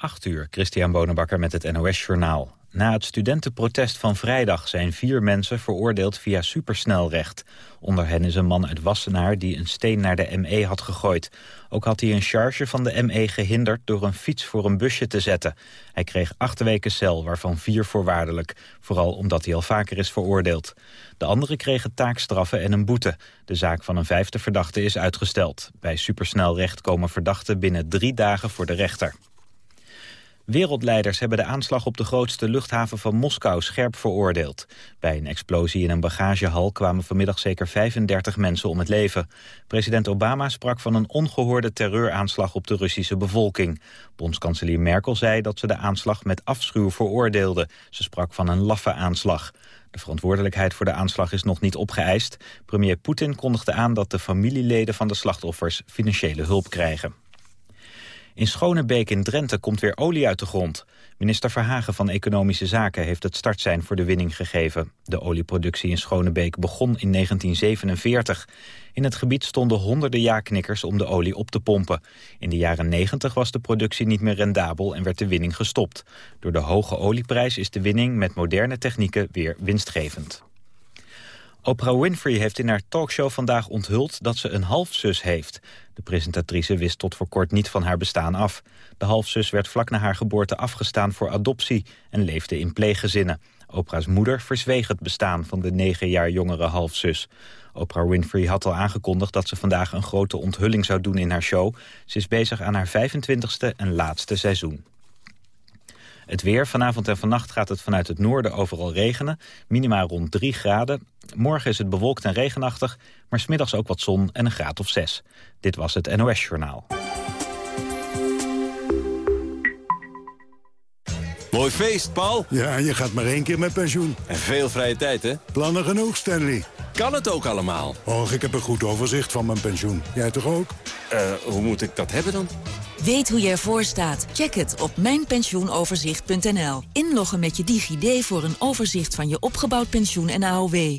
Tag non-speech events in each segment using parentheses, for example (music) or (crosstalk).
8 uur, Christian Bonenbakker met het NOS Journaal. Na het studentenprotest van vrijdag zijn vier mensen veroordeeld via supersnelrecht. Onder hen is een man uit Wassenaar die een steen naar de ME had gegooid. Ook had hij een charge van de ME gehinderd door een fiets voor een busje te zetten. Hij kreeg acht weken cel, waarvan vier voorwaardelijk. Vooral omdat hij al vaker is veroordeeld. De anderen kregen taakstraffen en een boete. De zaak van een vijfde verdachte is uitgesteld. Bij supersnelrecht komen verdachten binnen drie dagen voor de rechter. Wereldleiders hebben de aanslag op de grootste luchthaven van Moskou scherp veroordeeld. Bij een explosie in een bagagehal kwamen vanmiddag zeker 35 mensen om het leven. President Obama sprak van een ongehoorde terreuraanslag op de Russische bevolking. Bondskanselier Merkel zei dat ze de aanslag met afschuw veroordeelde. Ze sprak van een laffe aanslag. De verantwoordelijkheid voor de aanslag is nog niet opgeëist. Premier Poetin kondigde aan dat de familieleden van de slachtoffers financiële hulp krijgen. In Schonebeek in Drenthe komt weer olie uit de grond. Minister Verhagen van Economische Zaken heeft het startsein voor de winning gegeven. De olieproductie in Schonebeek begon in 1947. In het gebied stonden honderden jaarknikkers om de olie op te pompen. In de jaren 90 was de productie niet meer rendabel en werd de winning gestopt. Door de hoge olieprijs is de winning met moderne technieken weer winstgevend. Oprah Winfrey heeft in haar talkshow vandaag onthuld dat ze een halfzus heeft. De presentatrice wist tot voor kort niet van haar bestaan af. De halfzus werd vlak na haar geboorte afgestaan voor adoptie en leefde in pleeggezinnen. Oprah's moeder verzweeg het bestaan van de negen jaar jongere halfzus. Oprah Winfrey had al aangekondigd dat ze vandaag een grote onthulling zou doen in haar show. Ze is bezig aan haar 25ste en laatste seizoen. Het weer. Vanavond en vannacht gaat het vanuit het noorden overal regenen. Minima rond 3 graden. Morgen is het bewolkt en regenachtig, maar smiddags ook wat zon en een graad of 6. Dit was het NOS Journaal. Mooi feest, Paul. Ja, je gaat maar één keer met pensioen. En veel vrije tijd, hè? Plannen genoeg, Stanley. Kan het ook allemaal? Och, ik heb een goed overzicht van mijn pensioen. Jij toch ook? Eh, hoe moet ik dat hebben dan? Weet hoe je ervoor staat? Check het op mijnpensioenoverzicht.nl. Inloggen met je DigiD voor een overzicht van je opgebouwd pensioen en AOW.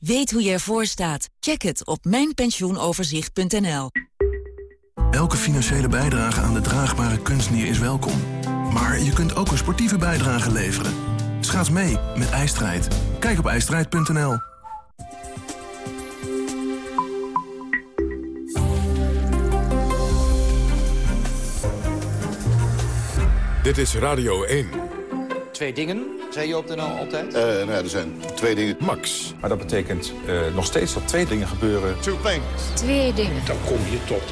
Weet hoe je ervoor staat? Check het op mijnpensioenoverzicht.nl. Elke financiële bijdrage aan de draagbare kunstnier is welkom. Maar je kunt ook een sportieve bijdrage leveren. Schaats mee met IJstrijd. Kijk op ijstrijd.nl. Dit is Radio 1. Twee dingen, zei je op de NL altijd? Uh, nou, er zijn twee dingen. Max. Maar dat betekent uh, nog steeds dat twee dingen gebeuren. Two things. Twee dingen. Dan kom je tot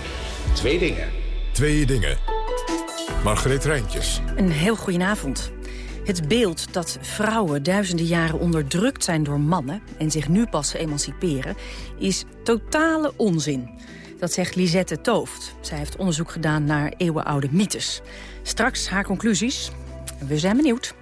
twee dingen. Twee dingen. Margreet Rijntjes. Een heel goedenavond. Het beeld dat vrouwen duizenden jaren onderdrukt zijn door mannen... en zich nu pas emanciperen, is totale onzin. Dat zegt Lisette Tooft. Zij heeft onderzoek gedaan naar eeuwenoude mythes. Straks haar conclusies. We zijn benieuwd.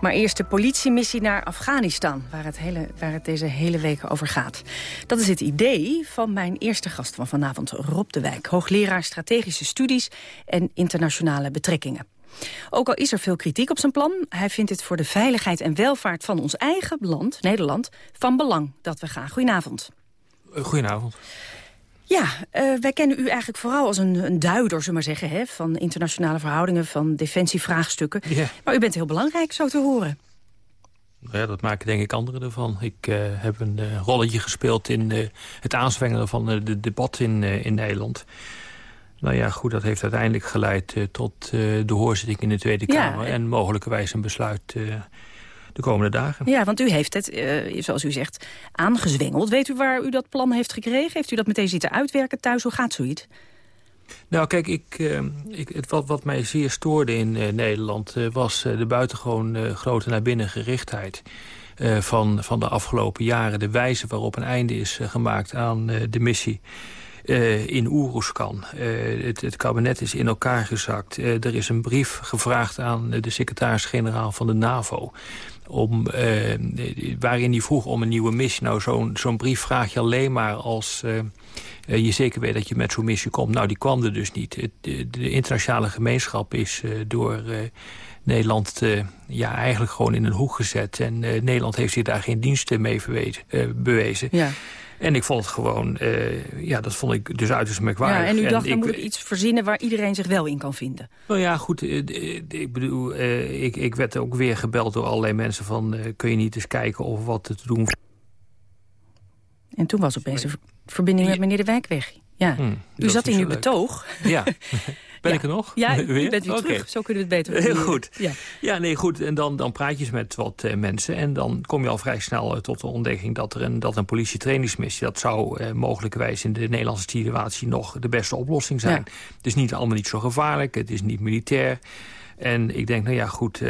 Maar eerst de politiemissie naar Afghanistan, waar het, hele, waar het deze hele week over gaat. Dat is het idee van mijn eerste gast van vanavond, Rob de Wijk. Hoogleraar strategische studies en internationale betrekkingen. Ook al is er veel kritiek op zijn plan, hij vindt het voor de veiligheid en welvaart van ons eigen land, Nederland, van belang dat we gaan. Goedenavond. Goedenavond. Ja, uh, wij kennen u eigenlijk vooral als een, een duider, zullen maar zeggen... Hè, van internationale verhoudingen, van defensievraagstukken. Maar u bent heel belangrijk, zo te horen. Ja, dat maken denk ik anderen ervan. Ik uh, heb een uh, rolletje gespeeld in het aanzwengelen van het debat in, in Nederland. Nou ja, goed, dat heeft uiteindelijk geleid tot de hoorzitting in de Tweede Kamer... En mogelijkerwijs een besluit de komende dagen. Ja, want u heeft het, uh, zoals u zegt, aangezwengeld. Weet u waar u dat plan heeft gekregen? Heeft u dat meteen zitten uitwerken thuis? Hoe gaat zoiets? Nou, kijk, ik, uh, ik, het, wat, wat mij zeer stoorde in uh, Nederland... was de buitengewoon grote naar binnen gerichtheid... van, van de afgelopen jaren. De wijze waarop een einde is gemaakt aan de missie in Oeroeskan. Het, het, kabinet is in elkaar gezakt. er is een brief gevraagd aan de secretaris-generaal van de NAVO om, waarin hij vroeg om een nieuwe missie. Nou, zo'n brief vraag je alleen maar als je zeker weet dat je met zo'n missie komt. Nou, die kwam er dus niet. Het, de, internationale gemeenschap is door Nederland ja, eigenlijk gewoon in een hoek gezet. En Nederland heeft zich daar geen diensten mee bewezen. Ja. En ik vond het gewoon, ja, dat vond ik dus uiterst merkwaardig. Ja, en u dacht, dan moet ik iets verzinnen waar iedereen zich wel in kan vinden. Nou ja, goed, ik bedoel, ik, ik werd ook weer gebeld door allerlei mensen van... kun je niet eens kijken of wat te doen... En toen was opeens de verbinding met meneer De Wijk weg. Ja, hmm, u zat in uw betoog. Ja. (laughs) Ben ik er nog? Ja, (laughs) u bent weer terug. Zo kunnen we het beter Heel goed. Ja. ja, nee, goed. En dan, dan praat je eens met wat uh, mensen. En dan kom je al vrij snel uh, tot de ontdekking dat, er een, dat een politietrainingsmissie... dat zou uh, mogelijkerwijs in de Nederlandse situatie nog de beste oplossing zijn. Het is niet allemaal niet zo gevaarlijk. Het is niet militair. En ik denk, nou ja, goed,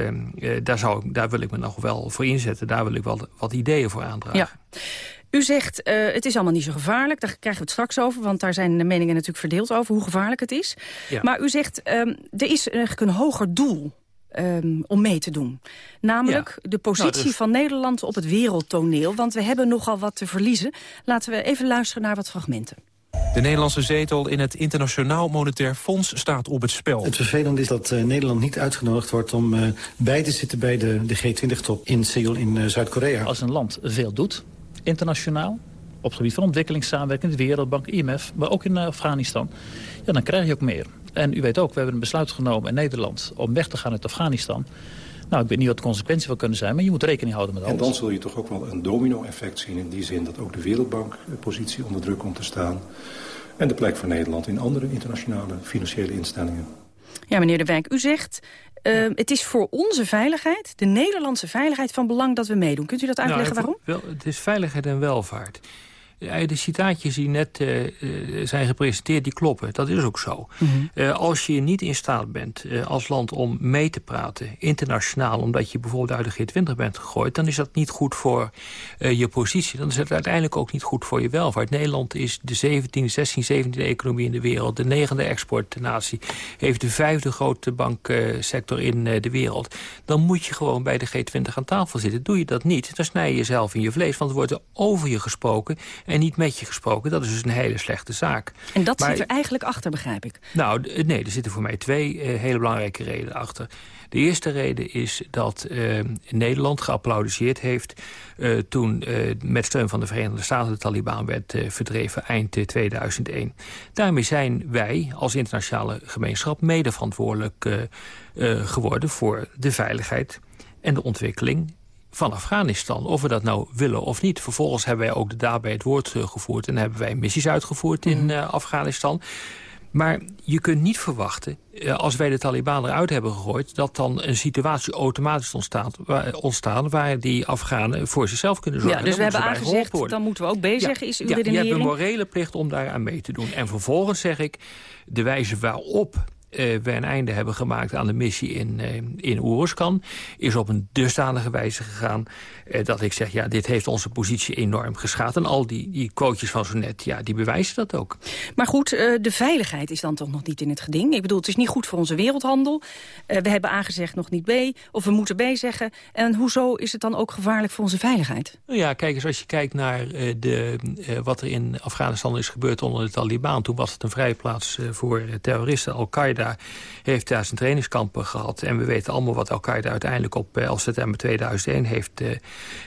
daar, zou, daar wil ik me nog wel voor inzetten. Daar wil ik wel wat ideeën voor aandragen. Ja. U zegt, uh, het is allemaal niet zo gevaarlijk. Daar krijgen we het straks over, want daar zijn de meningen natuurlijk verdeeld over hoe gevaarlijk het is. Maar u zegt, um, er is eigenlijk een hoger doel um, om mee te doen. Namelijk de positie nou, dus... van Nederland op het wereldtoneel. Want we hebben nogal wat te verliezen. Laten we even luisteren naar wat fragmenten. De Nederlandse zetel in het Internationaal Monetair Fonds staat op het spel. Het vervelende is dat uh, Nederland niet uitgenodigd wordt om uh, bij te zitten bij de, de G20-top in Seoul in uh, Zuid-Korea. Als een land veel doet, internationaal. Op het gebied van ontwikkelingssamenwerking, de Wereldbank, IMF, maar ook in eh, Afghanistan. Ja, dan krijg je ook meer. En u weet ook, we hebben een besluit genomen in Nederland om weg te gaan uit Afghanistan. Nou, ik weet niet wat de consequenties van kunnen zijn, maar je moet rekening houden met alles. En dan zul je toch ook wel een domino-effect zien in die zin dat ook de Wereldbank-positie onder druk komt te staan. En de plek van Nederland in andere internationale financiële instellingen. Ja, meneer De Wijk, u zegt uh, het is voor onze veiligheid, de Nederlandse veiligheid, van belang dat we meedoen. Kunt u dat nou, uitleggen waarom? Wel, het is veiligheid en welvaart de citaatjes die net uh, zijn gepresenteerd, die kloppen. Dat is ook zo. Mhm. uh, als je niet in staat bent uh, als land om mee te praten, internationaal... omdat je bijvoorbeeld uit de G20 bent gegooid... dan is dat niet goed voor je positie. Dan is het uiteindelijk ook niet goed voor je welvaart. Nederland is de 17, 16, 17e economie in de wereld. De negende exportnatie. Heeft de vijfde grote banksector in de wereld. Dan moet je gewoon bij de G20 aan tafel zitten. Doe je dat niet, dan snij je jezelf in je vlees. Want er wordt over je gesproken en niet met je gesproken. Dat is dus een hele slechte zaak. En dat zit er eigenlijk achter, begrijp ik? Nou, nee, er zitten voor mij twee uh, hele belangrijke redenen achter. De eerste reden is dat uh, Nederland geapplaudiseerd heeft... Uh, toen met steun van de Verenigde Staten de Taliban werd verdreven eind 2001. Daarmee zijn wij als internationale gemeenschap mede verantwoordelijk geworden... voor de veiligheid en de ontwikkeling van Afghanistan. Of we dat nou willen of niet. Vervolgens hebben wij ook de daad bij het woord uh, gevoerd... en hebben wij missies uitgevoerd in uh, Afghanistan. Maar je kunt niet verwachten, uh, als wij de Taliban eruit hebben gegooid... dat dan een situatie automatisch ontstaat, waar, ontstaan... waar die Afghanen voor zichzelf kunnen zorgen. Ja, dus we hebben aangezegd, dan moeten we ook bezig, ja, is uw ja, redenering? Je hebt een morele plicht om daar aan mee te doen. En vervolgens zeg ik, de wijze waarop we een einde hebben gemaakt aan de missie in, uh, in Oeruzkan... is op een dusdanige wijze gegaan dat ik zeg... ja, dit heeft onze positie enorm geschaad. En al die, die quotejes van zo net, ja, die bewijzen dat ook. Maar goed, de veiligheid is dan toch nog niet in het geding? Ik bedoel, het is niet goed voor onze wereldhandel. we hebben aangezegd nog niet B, of we moeten B zeggen. En hoezo is het dan ook gevaarlijk voor onze veiligheid? Nou ja, kijk eens, als je kijkt naar de, wat er in Afghanistan is gebeurd onder de Taliban... toen was het een vrije plaats voor terroristen, Al-Qaeda heeft daar zijn trainingskampen gehad. En we weten allemaal wat Al-Qaeda uiteindelijk op 11 eh, september 2001 heeft,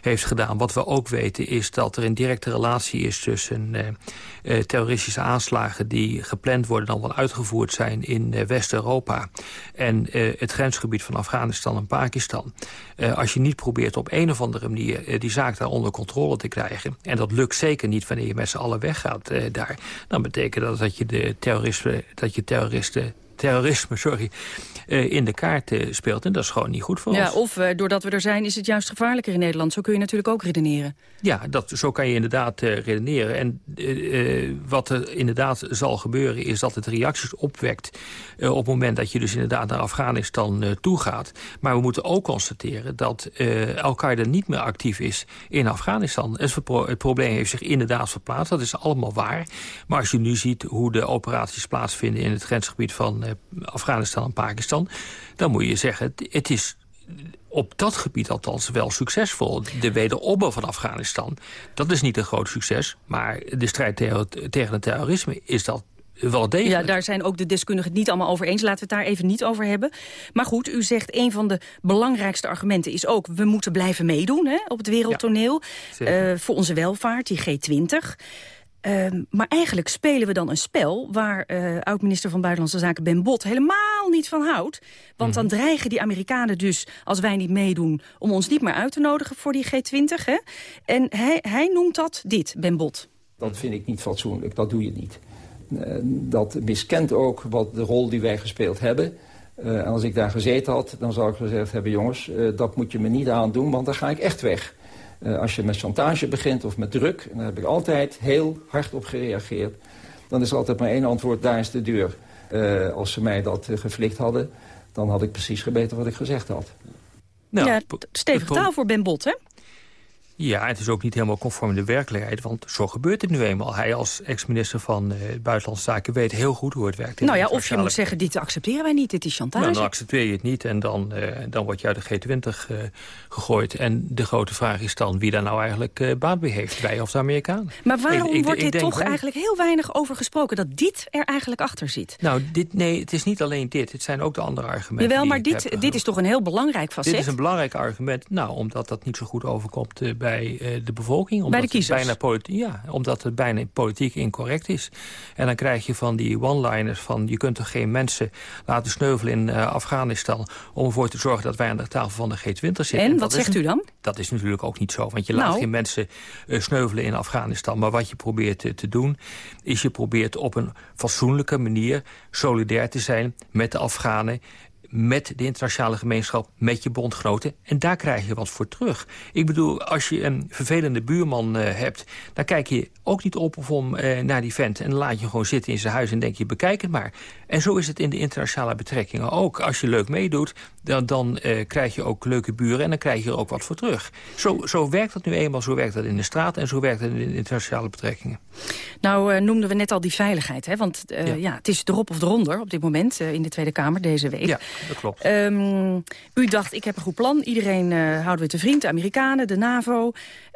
heeft gedaan. Wat we ook weten is dat er een directe relatie is tussen uh, terroristische aanslagen... die gepland worden dan wel uitgevoerd zijn in West-Europa... en het grensgebied van Afghanistan en Pakistan. als je niet probeert op een of andere manier die zaak daar onder controle te krijgen... en dat lukt zeker niet wanneer je met z'n allen weggaat daar... dan betekent dat dat je de terroristen, dat je terroristen terrorisme sorry, in de kaart speelt. En dat is gewoon niet goed voor ja, ons. Of doordat we er zijn is het juist gevaarlijker in Nederland. Zo kun je natuurlijk ook redeneren. Ja, dat, zo kan je inderdaad redeneren. En wat er inderdaad zal gebeuren is dat het reacties opwekt... op het moment dat je dus inderdaad naar Afghanistan toe gaat. Maar we moeten ook constateren dat Al-Qaeda niet meer actief is in Afghanistan. Het probleem heeft zich inderdaad verplaatst. Dat is allemaal waar. Maar als je nu ziet hoe de operaties plaatsvinden... in het grensgebied van eh, Afghanistan en Pakistan... dan moet je zeggen, het is op dat gebied althans wel succesvol. De wederopbouw van Afghanistan, dat is niet een groot succes... maar de strijd tegen het terrorisme is dat wel degelijk. Ja, daar zijn ook de deskundigen het niet allemaal over eens. Laten we het daar even niet over hebben. Maar goed, u zegt een van de belangrijkste argumenten is ook... we moeten blijven meedoen hè, op het wereldtoneel. Ja, voor onze welvaart, die G20. Uh, maar eigenlijk spelen we dan een spel waar uh, oud-minister van Buitenlandse Zaken Ben Bot helemaal niet van houdt. Want dan dreigen die Amerikanen dus, als wij niet meedoen, om ons niet meer uit te nodigen voor die G20. Hè? En hij, hij noemt dat dit, Ben Bot. Dat vind ik niet fatsoenlijk, dat doe je niet. Uh, dat miskent ook wat de rol die wij gespeeld hebben. en als ik daar gezeten had, dan zou ik gezegd hebben... jongens, dat moet je me niet aandoen, want dan ga ik echt weg. Uh, als je met chantage begint of met druk, en daar heb ik altijd heel hard op gereageerd... dan is er altijd maar één antwoord, daar is de deur. Uh, als ze mij dat uh, geflikt hadden, dan had ik precies gebeten wat ik gezegd had. Nou, ja, stevig taal voor Ben Bot, hè? Ja, het is ook niet helemaal conform de werkelijkheid, want zo gebeurt het nu eenmaal. Hij als ex-minister van uh, Buitenlandse Zaken weet heel goed hoe het werkt. Nou ja, of je moet zeggen, dit accepteren wij niet, dit is chantage. Nou, dan accepteer je het niet en dan, uh, dan word je uit de G20 uh, gegooid. En de grote vraag is dan wie daar nou eigenlijk baat bij heeft, wij of de Amerikanen. Maar waarom ik, ik, wordt dit toch eigenlijk heel weinig over gesproken, dat dit er eigenlijk achter zit? Nou, dit, nee, het is niet alleen dit, het zijn ook de andere argumenten. Jawel, maar dit, dit is toch een heel belangrijk facet? Dit is een belangrijk argument, nou, omdat dat niet zo goed overkomt bij bij de bevolking. Omdat bij de kiezers? Het bijna ja, omdat het bijna politiek incorrect is. En dan krijg je van die one-liners van... je kunt toch geen mensen laten sneuvelen in uh, Afghanistan... om ervoor te zorgen dat wij aan de tafel van de G20 zitten. En, en wat zegt u dan? Dat is natuurlijk ook niet zo. Want je laat nou. geen mensen uh, sneuvelen in Afghanistan. Maar wat je probeert te doen... is je probeert op een fatsoenlijke manier solidair te zijn met de Afghanen met de internationale gemeenschap, met je bondgenoten. En daar krijg je wat voor terug. Ik bedoel, als je een vervelende buurman uh, hebt... dan kijk je ook niet op of om uh, naar die vent... en dan laat je gewoon zitten in zijn huis en denk je, bekijk het maar. En zo is het in de internationale betrekkingen ook. Als je leuk meedoet, dan, dan uh, krijg je ook leuke buren... en dan krijg je er ook wat voor terug. Zo, zo werkt dat nu eenmaal, zo werkt dat in de straat... en zo werkt het in de internationale betrekkingen. Nou noemden we net al die veiligheid, hè? want ja. ja. het is erop of eronder op dit moment... in de Tweede Kamer deze week. Ja dat klopt. Um, u dacht, ik heb een goed plan. Iedereen houden we te vriend, de Amerikanen, de NAVO.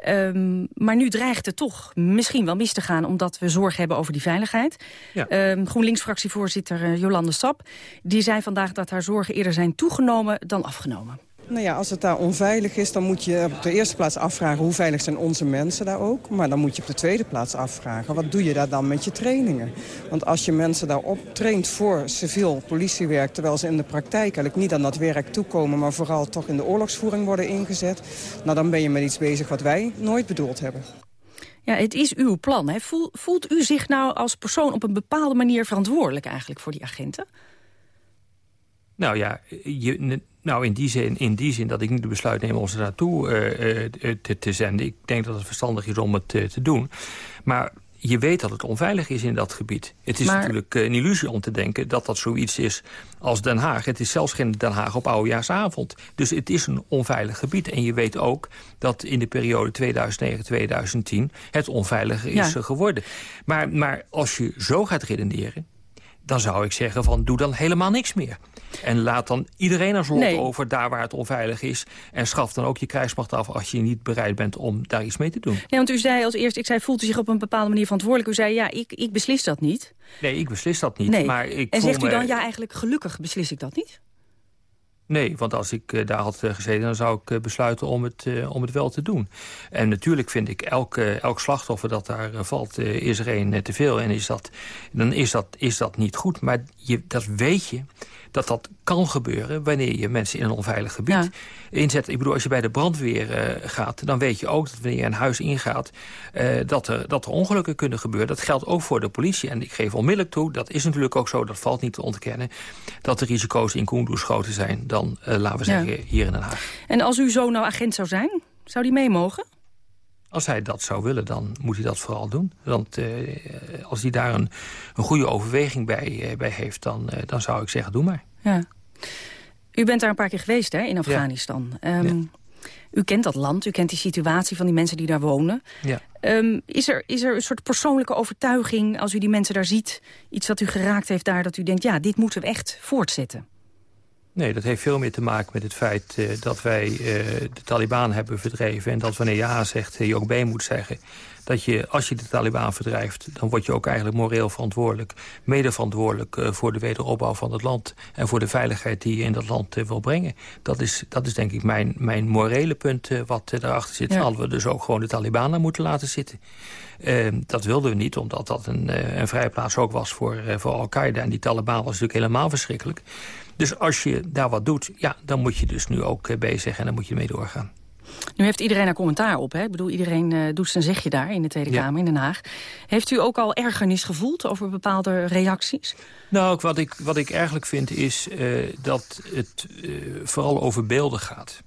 Um, maar nu dreigt het toch misschien wel mis te gaan... omdat we zorg hebben over die veiligheid. Ja. Um, GroenLinks-fractievoorzitter uh, Jolande Sap... die zei vandaag dat haar zorgen eerder zijn toegenomen dan afgenomen. Nou ja, als het daar onveilig is, dan moet je op de eerste plaats afvragen... hoe veilig zijn onze mensen daar ook. Maar dan moet je op de tweede plaats afvragen... wat doe je daar dan met je trainingen? Want als je mensen daarop traint voor civiel politiewerk... terwijl ze in de praktijk eigenlijk niet aan dat werk toekomen... maar vooral toch in de oorlogsvoering worden ingezet... nou, dan ben je met iets bezig wat wij nooit bedoeld hebben. Ja, het is uw plan. Hè? Voelt, u zich nou als persoon op een bepaalde manier verantwoordelijk eigenlijk voor die agenten? Nou ja, je, nou in die, zin, in die zin dat ik niet de besluit neem om ze naartoe uh, te, te, zenden. Ik denk dat het verstandig is om het uh, te doen. Maar je weet dat het onveilig is in dat gebied. Het is maar... natuurlijk een illusie om te denken dat dat zoiets is als Den Haag. Het is zelfs geen Den Haag op oudejaarsavond. Dus het is een onveilig gebied. En je weet ook dat in de periode 2009-2010 het onveiliger is ja. geworden. Maar, maar als je zo gaat redeneren, dan zou ik zeggen van doe dan helemaal niks meer. En laat dan iedereen als lot nee. over daar waar het onveilig is. En schaf dan ook je krijgsmacht af als je niet bereid bent om daar iets mee te doen. Nee, want u zei als eerst, ik zei, voelt u zich op een bepaalde manier verantwoordelijk? U zei, ja, ik, ik beslis dat niet. Nee, ik beslis dat niet. Nee. Maar ik en zegt u dan, ja, eigenlijk gelukkig beslis ik dat niet? Nee, want als ik uh, daar had uh, gezeten, dan zou ik uh, besluiten om het, om het wel te doen. En natuurlijk vind ik elk, elk slachtoffer dat daar valt, is er een te veel. En is dat, dan is dat, is dat niet goed. Maar je, dat weet je dat dat kan gebeuren wanneer je mensen in een onveilig gebied inzet. Ik bedoel, als je bij de brandweer uh, gaat, dan weet je ook dat wanneer je een huis ingaat, uh, dat, er, dat er ongelukken kunnen gebeuren. Dat geldt ook voor de politie. En ik geef onmiddellijk toe, dat is natuurlijk ook zo, dat valt niet te ontkennen, dat de risico's in Kunduz groter zijn dan, uh, laten we zeggen, hier in Den Haag. En als uw zoon nou agent zou zijn, zou die mee mogen? Als hij dat zou willen, dan moet hij dat vooral doen. Want uh, als hij daar een, een goede overweging bij, uh, bij heeft, dan, uh, dan zou ik zeggen, doe maar. Ja. U bent daar een paar keer geweest, hè, in Afghanistan. Ja. Um, ja. U kent dat land, u kent die situatie van die mensen die daar wonen. Ja. Um, is, er, is er een soort persoonlijke overtuiging, als u die mensen daar ziet... iets wat u geraakt heeft daar, dat u denkt, ja, dit moeten we echt voortzetten? Nee, dat heeft veel meer te maken met het feit uh, dat wij uh, de Taliban hebben verdreven... en dat wanneer je A zegt, je ook B moet zeggen. Dat je, als je de Taliban verdrijft, dan word je ook eigenlijk moreel verantwoordelijk... mede verantwoordelijk uh, voor de wederopbouw van het land... en voor de veiligheid die je in dat land wil brengen. Dat is, dat is denk ik mijn, mijn morele punt wat daarachter zit. Ja. Hadden we dus ook gewoon de Taliban moeten laten zitten. dat wilden we niet, omdat dat een, een vrijplaats ook was voor, voor Al-Qaeda. En die Taliban was natuurlijk helemaal verschrikkelijk. Dus als je daar wat doet, ja, dan moet je dus nu ook uh, bezig en dan moet je mee doorgaan. Nu heeft iedereen daar commentaar op. Hè? Ik bedoel, iedereen uh, doet zijn zegje daar in de Tweede ja. Kamer in Den Haag. Heeft u ook al ergernis gevoeld over bepaalde reacties? Nou, wat ik, wat ik eigenlijk vind is uh, dat het vooral over beelden gaat.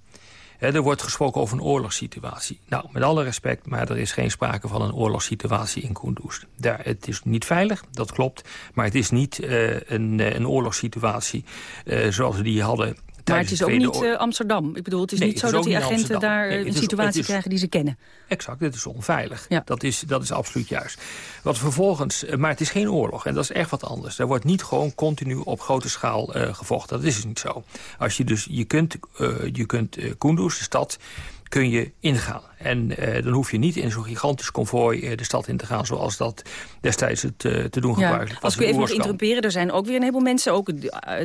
Er wordt gesproken over een oorlogssituatie. Nou, met alle respect, maar er is geen sprake van een oorlogssituatie in Kunduz. Daar, het is niet veilig, dat klopt. Maar het is niet uh, een, een oorlogssituatie uh, zoals we die hadden maar het is ook niet uh, Amsterdam. Ik bedoel, het is nee, niet zo dat die agenten daar nee, een situatie is, krijgen die ze kennen. Exact, het is onveilig. Ja. Dat, is, dat is absoluut juist. Wat vervolgens, maar het is geen oorlog en dat is echt wat anders. Er wordt niet gewoon continu op grote schaal uh, gevochten. Dat is dus niet zo. Als je dus, je kunt, uh, je kunt Kunduz, de stad, kun je ingaan. En uh, dan hoef je niet in zo'n gigantisch konvooi uh, de stad in te gaan... zoals dat destijds het uh, te doen gebruikelijk ja, Als ik u even mag interrumperen, er zijn ook weer een heleboel mensen... ook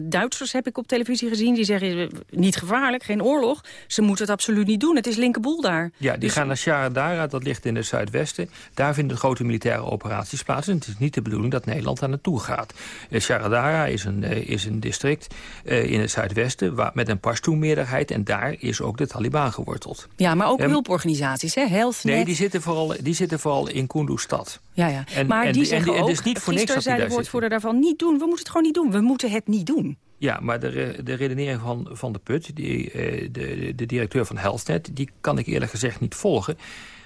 Duitsers heb ik op televisie gezien, die zeggen... niet gevaarlijk, geen oorlog. Ze moeten het absoluut niet doen, het is linkerboel daar. Ja, die dus... gaan naar Sharadara, dat ligt in het zuidwesten. Daar vinden grote militaire operaties plaats. En het is niet de bedoeling dat Nederland daar naartoe gaat. Sharadara is een, is een district in het zuidwesten... Waar, met een Pashto-meerderheid... en daar is ook de Taliban geworteld. Ja, maar ook um, hulporganisaties hè? HealthNet. Nee, die zitten vooral, die zitten vooral in Kunduz-stad. Ja, ja. En, maar en, die zeggen en, en, ook, en dus niet voor niks zei de woordvoerder daarvan... niet doen, we moeten het gewoon niet doen. We moeten het niet doen. Ja, maar de, de redenering van, van de Put, die, de, de directeur van HealthNet... die kan ik eerlijk gezegd niet volgen.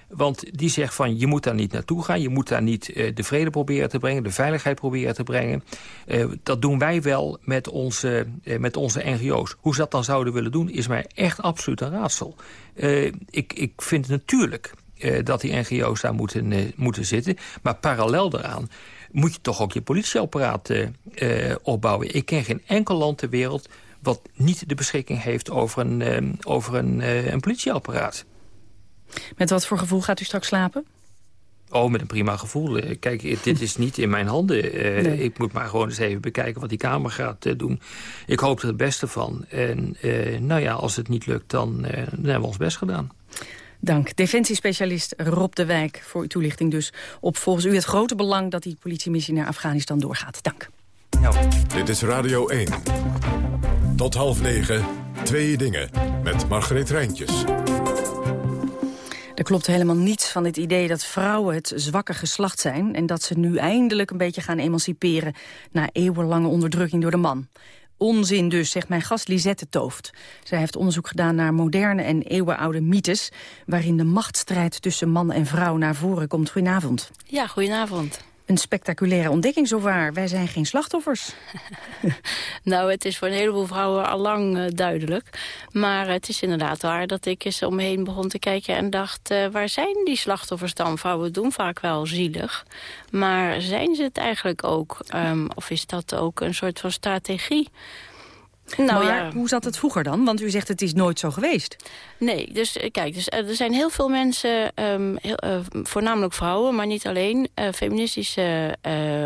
Want die zegt van, je moet daar niet naartoe gaan. Je moet daar niet uh, de vrede proberen te brengen, de veiligheid proberen te brengen. Uh, dat doen wij wel met onze, uh, met onze NGO's. Hoe ze dat dan zouden willen doen, is mij echt absoluut een raadsel. ik, ik vind natuurlijk dat die NGO's daar moeten, moeten zitten. Maar parallel daaraan moet je toch ook je politieapparaat opbouwen. Ik ken geen enkel land ter wereld wat niet de beschikking heeft over een, over een, een politieapparaat. Met wat voor gevoel gaat u straks slapen? Oh, met een prima gevoel. Kijk, dit is niet in mijn handen. Uh, nee. Ik moet maar gewoon eens even bekijken wat die Kamer gaat uh, doen. Ik hoop er het beste van. En uh, nou ja, als het niet lukt, dan, dan hebben we ons best gedaan. Dank. Defensiespecialist Rob de Wijk voor uw toelichting dus op volgens u het grote belang dat die politiemissie naar Afghanistan doorgaat. Dank. Nou. Dit is Radio 1. Tot half negen, twee dingen met Margreet Rijntjes. Er klopt helemaal niets van het idee dat vrouwen het zwakke geslacht zijn... en dat ze nu eindelijk een beetje gaan emanciperen... na eeuwenlange onderdrukking door de man. Onzin dus, zegt mijn gast Lisette Tooft. Zij heeft onderzoek gedaan naar moderne en eeuwenoude mythes... waarin de machtsstrijd tussen man en vrouw naar voren komt. Goedenavond. Ja, goedenavond. Een spectaculaire ontdekking zowaar. Wij zijn geen slachtoffers. (laughs) nou, het is voor een heleboel vrouwen al lang uh, duidelijk. Maar het is inderdaad waar dat ik eens omheen begon te kijken en dacht... Uh, waar zijn die slachtoffers dan? Vrouwen doen vaak wel zielig. Maar zijn ze het eigenlijk ook? Um, of is dat ook een soort van strategie? Nou, maar ja. hoe zat het vroeger dan? Want u zegt het is nooit zo geweest. Nee, dus eh, kijk, dus, er zijn heel veel mensen, um, heel, uh, voornamelijk vrouwen, maar niet alleen, uh, feministische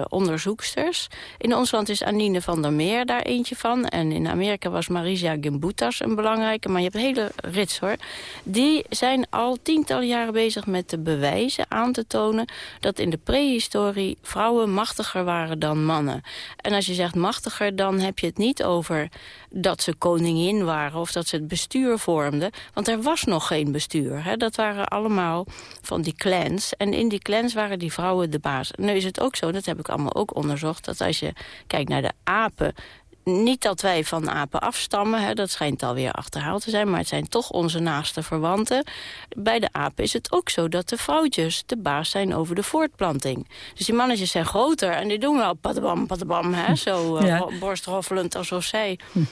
onderzoeksters. In ons land is Anine van der Meer daar eentje van. En in Amerika was Marisia Gimbutas een belangrijke, maar je hebt een hele rits hoor. Die zijn al tientallen jaren bezig met te bewijzen, aan te tonen, dat in de prehistorie vrouwen machtiger waren dan mannen. En als je zegt machtiger, dan heb je het niet over dat ze koningin waren of dat ze het bestuur vormden. Want er was nog geen bestuur. Hè. Dat waren allemaal van die clans. En in die clans waren die vrouwen de baas. Nu is het ook zo, dat heb ik allemaal ook onderzocht... dat als je kijkt naar de apen niet dat wij van apen afstammen, hè, dat schijnt alweer achterhaald te zijn... maar het zijn toch onze naaste verwanten. Bij de apen is het ook zo dat de vrouwtjes de baas zijn over de voortplanting. Dus die mannetjes zijn groter en die doen wel patabam, patabam... Hè, zo uh, ja. borstroffelend alsof zij uh,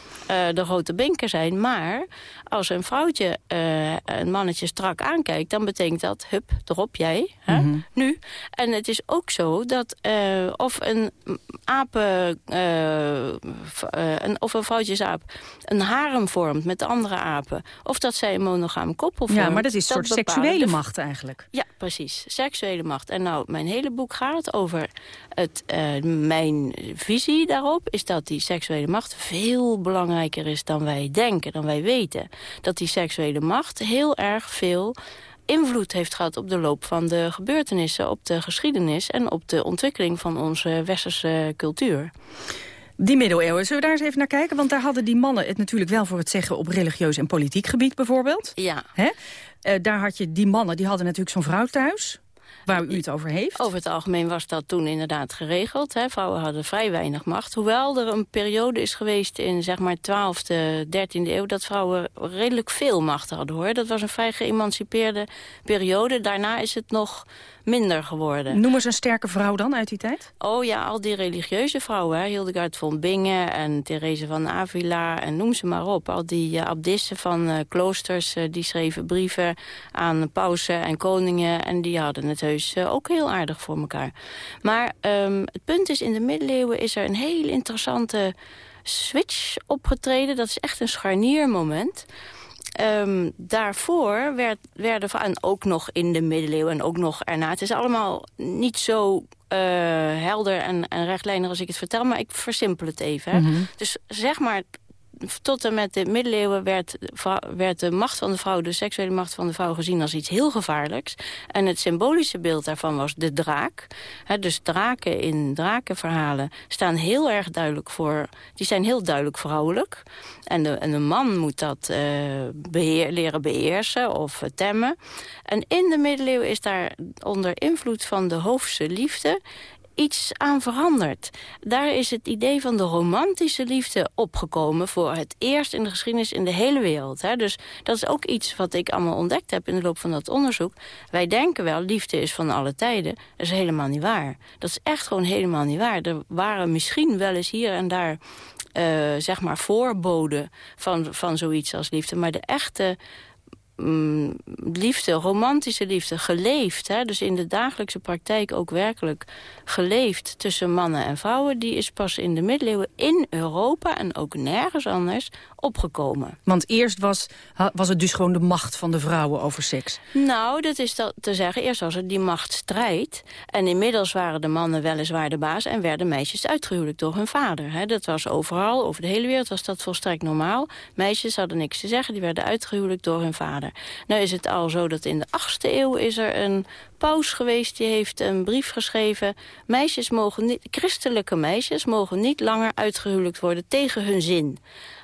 de grote binken zijn. Maar als een vrouwtje uh, een mannetje strak aankijkt... dan betekent dat, hup, erop jij, hè, mm -hmm. nu. En het is ook zo dat of een apen een, of een vrouwtjesaap een harem vormt met de andere apen. Of dat zij een monogaam koppel vormt. Ja, maar dat is een soort seksuele macht eigenlijk. Ja, precies. Seksuele macht. En nou, mijn hele boek gaat over het, uh, mijn visie daarop... is dat die seksuele macht veel belangrijker is dan wij denken, dan wij weten. Dat die seksuele macht heel erg veel invloed heeft gehad op de loop van de gebeurtenissen... op de geschiedenis en op de ontwikkeling van onze westerse cultuur. Die middeleeuwen, zullen we daar eens even naar kijken? Want daar hadden die mannen het natuurlijk wel voor het zeggen... op religieus en politiek gebied bijvoorbeeld. Ja. Hè? Uh, daar had je die mannen, die hadden natuurlijk zo'n vrouw thuis waar u het over heeft? Over het algemeen was dat toen inderdaad geregeld. Hè. Vrouwen hadden vrij weinig macht. Hoewel er een periode is geweest in zeg maar 12e, 13e eeuw... dat vrouwen redelijk veel macht hadden. hoor. Dat was een vrij geëmancipeerde periode. Daarna is het nog minder geworden. Noem eens een sterke vrouw dan uit die tijd? Oh ja, al die religieuze vrouwen. Hè. Hildegard von Bingen en Therese van Avila en noem ze maar op. Al die uh, abdissen van uh, kloosters, uh, die schreven brieven aan pausen en koningen. En die hadden het heus ook heel aardig voor elkaar. Maar um, het punt is, in de middeleeuwen is er een heel interessante switch opgetreden. Dat is echt een scharniermoment... Um, daarvoor werd, werden, en ook nog in de middeleeuwen en ook nog erna... het is allemaal niet zo uh, helder en, en rechtlijnig als ik het vertel... maar ik versimpel het even. Mm -hmm. Dus zeg maar tot en met de middeleeuwen werd, werd de macht van de vrouw... de seksuele macht van de vrouw gezien als iets heel gevaarlijks. En het symbolische beeld daarvan was de draak. Dus draken in drakenverhalen staan heel erg duidelijk voor... die zijn heel duidelijk vrouwelijk. En de, man moet dat beheer, leren beheersen of temmen. En in de middeleeuwen is daar onder invloed van de hoofdse liefde iets aan veranderd. Daar is het idee van de romantische liefde opgekomen... voor het eerst in de geschiedenis in de hele wereld. Hè. Dus dat is ook iets wat ik allemaal ontdekt heb in de loop van dat onderzoek. Wij denken wel, liefde is van alle tijden. Dat is helemaal niet waar. Dat is echt gewoon helemaal niet waar. Er waren misschien wel eens hier en daar... Uh, zeg maar voorboden van, van zoiets als liefde. Maar de echte mm, liefde, romantische liefde, geleefd. Hè? Dus in de dagelijkse praktijk ook werkelijk geleefd tussen mannen en vrouwen. Die is pas in de middeleeuwen in Europa en ook nergens anders opgekomen. Want eerst was, was het dus gewoon de macht van de vrouwen over seks? Nou, dat is dat te zeggen. Eerst was het die machtsstrijd. En inmiddels waren de mannen weliswaar de baas... en werden meisjes uitgehuwelijkd door hun vader. Hè. Dat was overal, over de hele wereld was dat volstrekt normaal. Meisjes hadden niks te zeggen, die werden uitgehuwelijkd door hun vader. Nou is het al zo dat in de 8e eeuw is er een paus geweest... die heeft een brief geschreven... meisjes mogen niet, christelijke meisjes mogen niet langer uitgehuwelijkd worden tegen hun zin.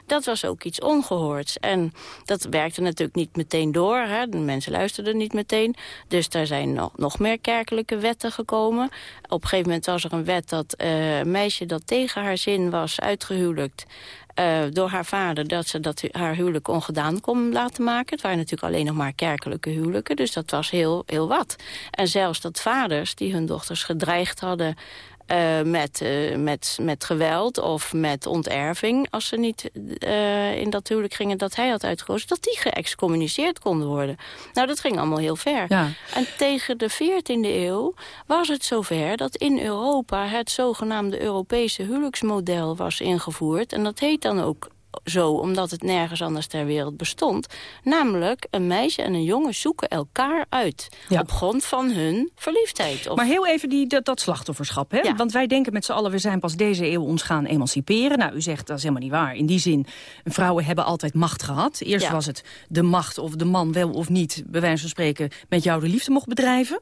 Dat was ook iets ongehoords. En dat werkte natuurlijk niet meteen door. Hè. De mensen luisterden niet meteen. Dus daar zijn nog, nog meer kerkelijke wetten gekomen. Op een gegeven moment was er een wet dat een meisje dat tegen haar zin was uitgehuwelijkt... Uh, door haar vader dat ze dat haar huwelijk ongedaan kon laten maken. Het waren natuurlijk alleen nog maar kerkelijke huwelijken, dus dat was heel, heel wat. En zelfs dat vaders die hun dochters gedreigd hadden uh, met, uh, met, met geweld of met onterving... als ze niet uh, in dat huwelijk gingen dat hij had uitgekozen... dat die geëxcommuniceerd konden worden. Nou, dat ging allemaal heel ver. Ja. En tegen de 14e eeuw was het zover... dat in Europa het zogenaamde Europese huwelijksmodel was ingevoerd. En dat heet dan ook zo omdat het nergens anders ter wereld bestond. Namelijk, een meisje en een jongen zoeken elkaar uit. Op grond van hun verliefdheid. Of... Maar heel even die, dat, dat slachtofferschap. Hè? Want wij denken met z'n allen, we zijn pas deze eeuw ons gaan emanciperen. Nou, u zegt, dat is helemaal niet waar. In die zin, vrouwen hebben altijd macht gehad. Eerst was het de macht of de man wel of niet, bij wijze van spreken, met jou de liefde mocht bedrijven.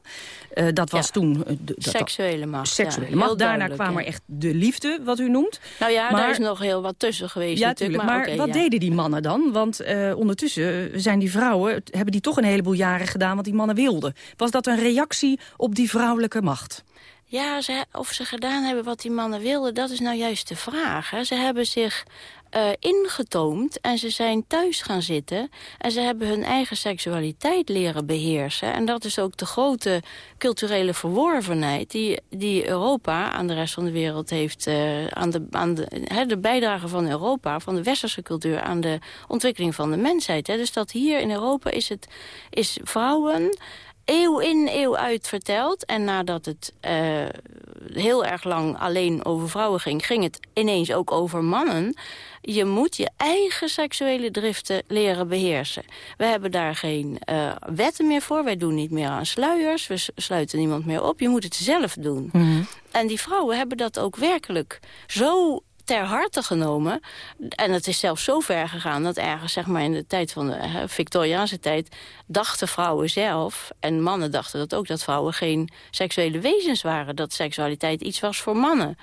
Uh, dat was toen... Uh, seksuele macht. Seksuele macht. Daarna kwam er echt de liefde, wat u noemt. Nou ja, maar, daar is nog heel wat tussen geweest ja, natuurlijk. Maar, wat deden die mannen dan? Want uh, ondertussen zijn die vrouwen, hebben die toch een heleboel jaren gedaan wat die mannen wilden. Was dat een reactie op die vrouwelijke macht? Ja, of ze gedaan hebben wat die mannen wilden, dat is nou juist de vraag. Hè. Ze hebben zich uh, ingetoomd en ze zijn thuis gaan zitten... en ze hebben hun eigen seksualiteit leren beheersen. En dat is ook de grote culturele verworvenheid... die, die Europa aan de rest van de wereld heeft... Uh, aan, de, aan de, de bijdrage van Europa, van de westerse cultuur... aan de ontwikkeling van de mensheid. Hè. Dus dat hier in Europa is, het, is vrouwen eeuw in, eeuw uit verteld. En nadat het uh, heel erg lang alleen over vrouwen ging... ging het ineens ook over mannen. Je moet je eigen seksuele driften leren beheersen. We hebben daar geen uh, wetten meer voor. Wij doen niet meer aan sluiers. We sluiten niemand meer op. Je moet het zelf doen. Mm -hmm. En die vrouwen hebben dat ook werkelijk zo ter harte genomen. En het is zelfs zo ver gegaan dat ergens zeg maar, in de tijd van de hè, Victoriaanse tijd... dachten vrouwen zelf, en mannen dachten dat ook... dat vrouwen geen seksuele wezens waren. Dat seksualiteit iets was voor mannen.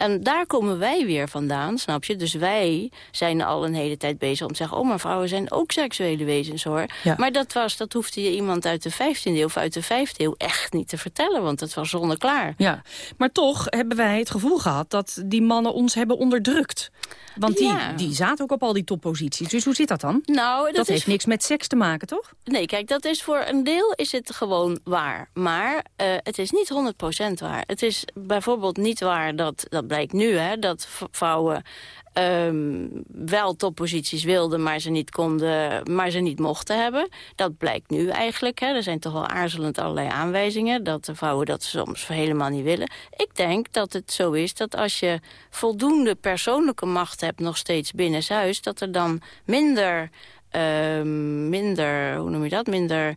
En daar komen wij weer vandaan, snap je? Dus wij zijn al een hele tijd bezig om te zeggen... oh, maar vrouwen zijn ook seksuele wezens, hoor. Ja. Maar dat, was, dat hoefde je iemand uit de 15e eeuw of uit de 5e eeuw echt niet te vertellen... want dat was zonneklaar. Ja, maar toch hebben wij het gevoel gehad dat die mannen ons hebben onderdrukt. Want die, ja. die zaten ook op al die topposities. Dus hoe zit dat dan? Nou, dat, dat heeft niks met seks te maken, toch? Nee, kijk, dat is voor een deel is het gewoon waar. Maar uh, het is niet 100% waar. Het is bijvoorbeeld niet waar, dat, dat blijkt nu, hè, dat vrouwen um, wel topposities wilden, maar ze niet konden, maar ze niet mochten hebben. Dat blijkt nu eigenlijk. Hè. Er zijn toch wel aarzelend allerlei aanwijzingen dat de vrouwen dat soms helemaal niet willen. Ik denk dat het zo is dat als je voldoende persoonlijke macht hebt nog steeds binnenshuis, dat er dan minder, uh, minder, hoe noem je dat, minder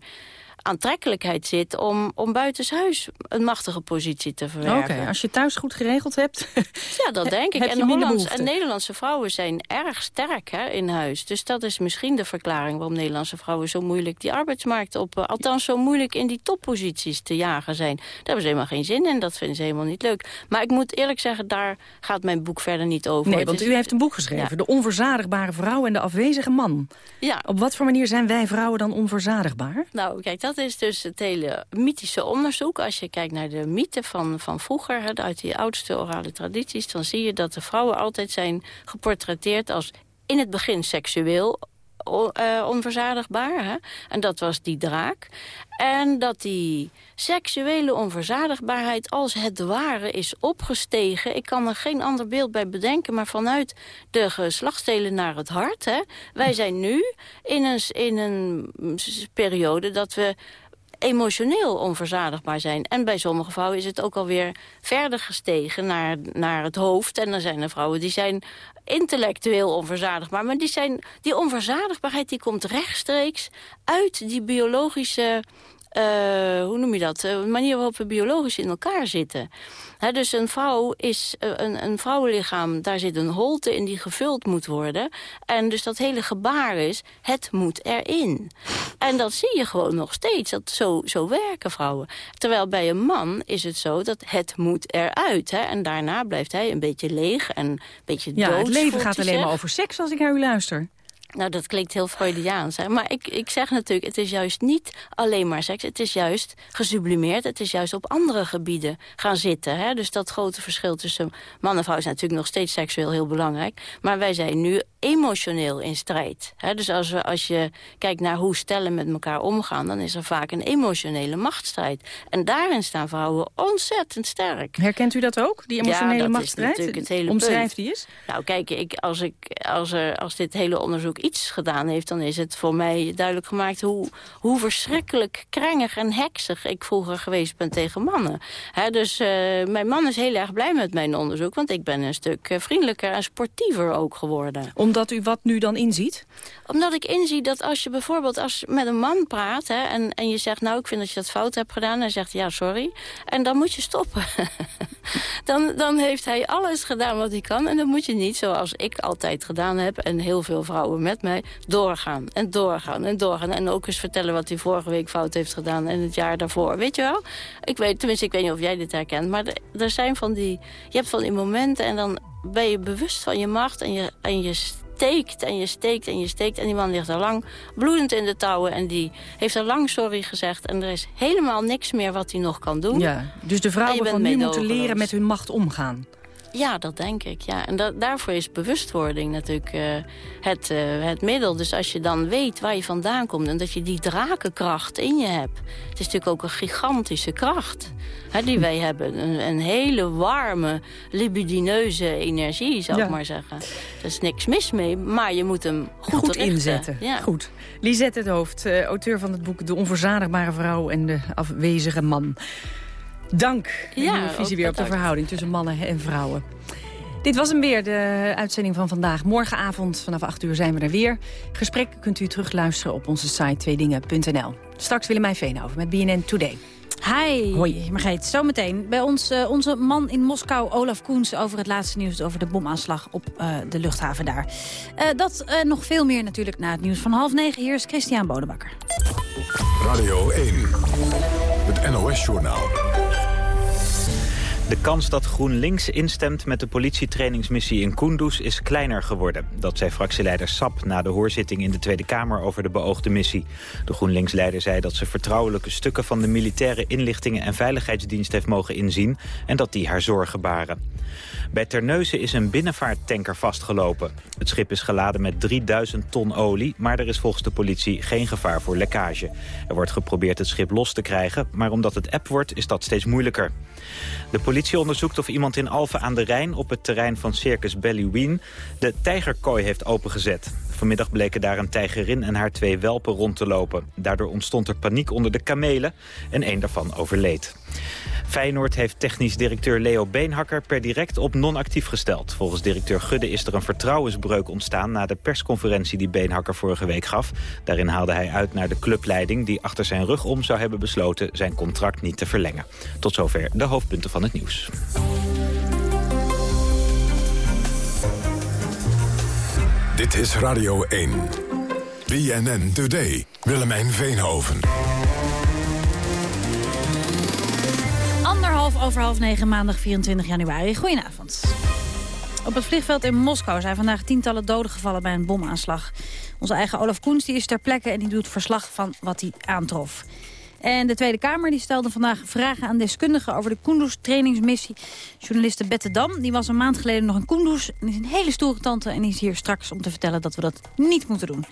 aantrekkelijkheid zit om, om buitenshuis een machtige positie te verwerken. Oké, als je thuis goed geregeld hebt... (laughs) ja, dat (laughs) denk ik. En, Nederlandse vrouwen zijn erg sterk hè, in huis. Dus dat is misschien de verklaring waarom Nederlandse vrouwen zo moeilijk die arbeidsmarkt op... Uh, althans zo moeilijk in die topposities te jagen zijn. Daar hebben ze helemaal geen zin in, dat vinden ze helemaal niet leuk. Maar ik moet eerlijk zeggen, daar gaat mijn boek verder niet over. Nee, want u heeft een boek geschreven, De onverzadigbare vrouw en de afwezige man. Ja. Op wat voor manier zijn wij vrouwen dan onverzadigbaar? Nou, kijk, dat is dus het hele mythische onderzoek. Als je kijkt naar de mythen van, van vroeger, uit die oudste orale tradities... dan zie je dat de vrouwen altijd zijn geportretteerd als in het begin seksueel uh, onverzadigbaar. Hè? En dat was die draak. En dat die seksuele onverzadigbaarheid als het ware is opgestegen. Ik kan er geen ander beeld bij bedenken, maar vanuit de geslachtsdelen naar het hart. Hè? Wij zijn nu in een, in een periode dat we emotioneel onverzadigbaar zijn. En bij sommige vrouwen is het ook alweer verder gestegen naar, naar het hoofd. En dan zijn er vrouwen die zijn intellectueel onverzadigbaar. Maar die, zijn, die onverzadigbaarheid die komt rechtstreeks uit die biologische hoe noem je dat, uh, manier waarop we biologisch in elkaar zitten. He, dus een vrouw is, uh, een, een vrouwenlichaam, daar zit een holte in die gevuld moet worden. En dus dat hele gebaar is, het moet erin. En dat zie je gewoon nog steeds, dat zo, zo werken vrouwen. Terwijl bij een man is het zo dat het moet eruit. Hè? En daarna blijft hij een beetje leeg en een beetje dood. Ja, het leven gaat alleen maar over seks als ik naar u luister. Nou, dat klinkt heel Freudiaans. Hè? Maar ik, ik zeg natuurlijk, het is juist niet alleen maar seks. Het is juist gesublimeerd. Het is juist op andere gebieden gaan zitten. Hè? Dus dat grote verschil tussen man en vrouw is natuurlijk nog steeds seksueel heel belangrijk. Maar wij zijn nu emotioneel in strijd. Dus als, we, als je kijkt naar hoe stellen met elkaar omgaan... dan is er vaak een emotionele machtsstrijd. En daarin staan vrouwen ontzettend sterk. Herkent u dat ook, die emotionele ja, dat machtsstrijd? Is natuurlijk het hele Omschrijft die eens? Nou, kijk, ik, als, ik, als, er, als dit hele onderzoek iets gedaan heeft... dan is het voor mij duidelijk gemaakt hoe, hoe verschrikkelijk krengig en heksig... ik vroeger geweest ben tegen mannen. He, dus uh, mijn man is heel erg blij met mijn onderzoek... want ik ben een stuk eh, vriendelijker en sportiever ook geworden. Omdat u wat nu dan inziet? Omdat ik inzie dat als je bijvoorbeeld als met een man praat... Hè, en, en je zegt, nou, ik vind dat je dat fout hebt gedaan... en hij zegt, ja, sorry. En dan moet je stoppen. (laughs) dan, dan heeft hij alles gedaan wat hij kan. En dan moet je niet, zoals ik altijd gedaan heb... en heel veel vrouwen met mij, doorgaan en doorgaan en doorgaan. En ook eens vertellen wat hij vorige week fout heeft gedaan... en het jaar daarvoor. Weet je wel? Ik weet, tenminste, ik weet niet of jij dit herkent... maar er zijn van die... Je hebt van die momenten en dan ben je bewust van je macht... en je, en je steekt en je steekt en je steekt. En die man ligt er lang bloedend in de touwen. En die heeft er lang sorry gezegd. En er is helemaal niks meer wat hij nog kan doen. Ja, dus de vrouwen van nu moeten leren met hun macht omgaan. Ja, dat denk ik. Ja. En dat, daarvoor is bewustwording natuurlijk uh, het, uh, het middel. Dus als je dan weet waar je vandaan komt... en dat je die drakenkracht in je hebt. Het is natuurlijk ook een gigantische kracht hè, die wij hebben. Een, een, hele warme, libidineuze energie, zou ik maar zeggen. Er is niks mis mee, maar je moet hem goed, goed inzetten. Ja. Goed. Lisette het Hoofd, uh, auteur van het boek De Onverzadigbare Vrouw en de Afwezige Man. Dank. Ja, visie weer op de verhouding tussen mannen en vrouwen. Dit was hem weer, de uitzending van vandaag. Morgenavond vanaf 8 uur zijn we er weer. Gesprek kunt u terugluisteren op onze site tweedingen.nl. Straks Willemijn Veenhoven met BNN Today. Hi, Hoi. Margreet. Zometeen bij ons uh, onze man in Moskou, Olaf Koens... over het laatste nieuws over de bomaanslag op uh, de luchthaven daar. Uh, dat nog veel meer natuurlijk na het nieuws van half negen. Hier is Christian Bodebakker. Radio 1, het NOS-journaal. De kans dat GroenLinks instemt met de politietrainingsmissie in Kunduz is kleiner geworden. Dat zei fractieleider Sap na de hoorzitting in de Tweede Kamer over de beoogde missie. De GroenLinks-leider zei dat ze vertrouwelijke stukken van de militaire inlichtingen en veiligheidsdienst heeft mogen inzien en dat die haar zorgen baren. Bij Terneuzen is een binnenvaarttanker vastgelopen. Het schip is geladen met 3000 ton olie, maar er is volgens de politie geen gevaar voor lekkage. Er wordt geprobeerd het schip los te krijgen, maar omdat het app wordt is dat steeds moeilijker. De politie onderzoekt of iemand in Alphen aan de Rijn op het terrein van Circus Bellyween de tijgerkooi heeft opengezet. Vanmiddag bleken daar een tijgerin en haar twee welpen rond te lopen. Daardoor ontstond er paniek onder de kamelen en één daarvan overleed. Feyenoord heeft technisch directeur Leo Beenhakker per direct op non-actief gesteld. Volgens directeur Gudde is er een vertrouwensbreuk ontstaan na de persconferentie die Beenhakker vorige week gaf. Daarin haalde hij uit naar de clubleiding die achter zijn rug om zou hebben besloten zijn contract niet te verlengen. Tot zover de hoofdpunten van het nieuws. Dit is Radio 1. BNN Today. Willemijn Veenhoven. Anderhalf over half negen, maandag 24 januari. Goedenavond. Op het vliegveld in Moskou zijn vandaag tientallen doden gevallen bij een bomaanslag. Onze eigen Olaf Koens die is ter plekke en die doet verslag van wat hij aantrof. En de Tweede Kamer die stelde vandaag vragen aan deskundigen over de Kunduz-trainingsmissie. Journaliste Bette Dam die was een maand geleden nog in Kunduz. En is een hele stoere tante en is hier straks om te vertellen dat we dat niet moeten doen.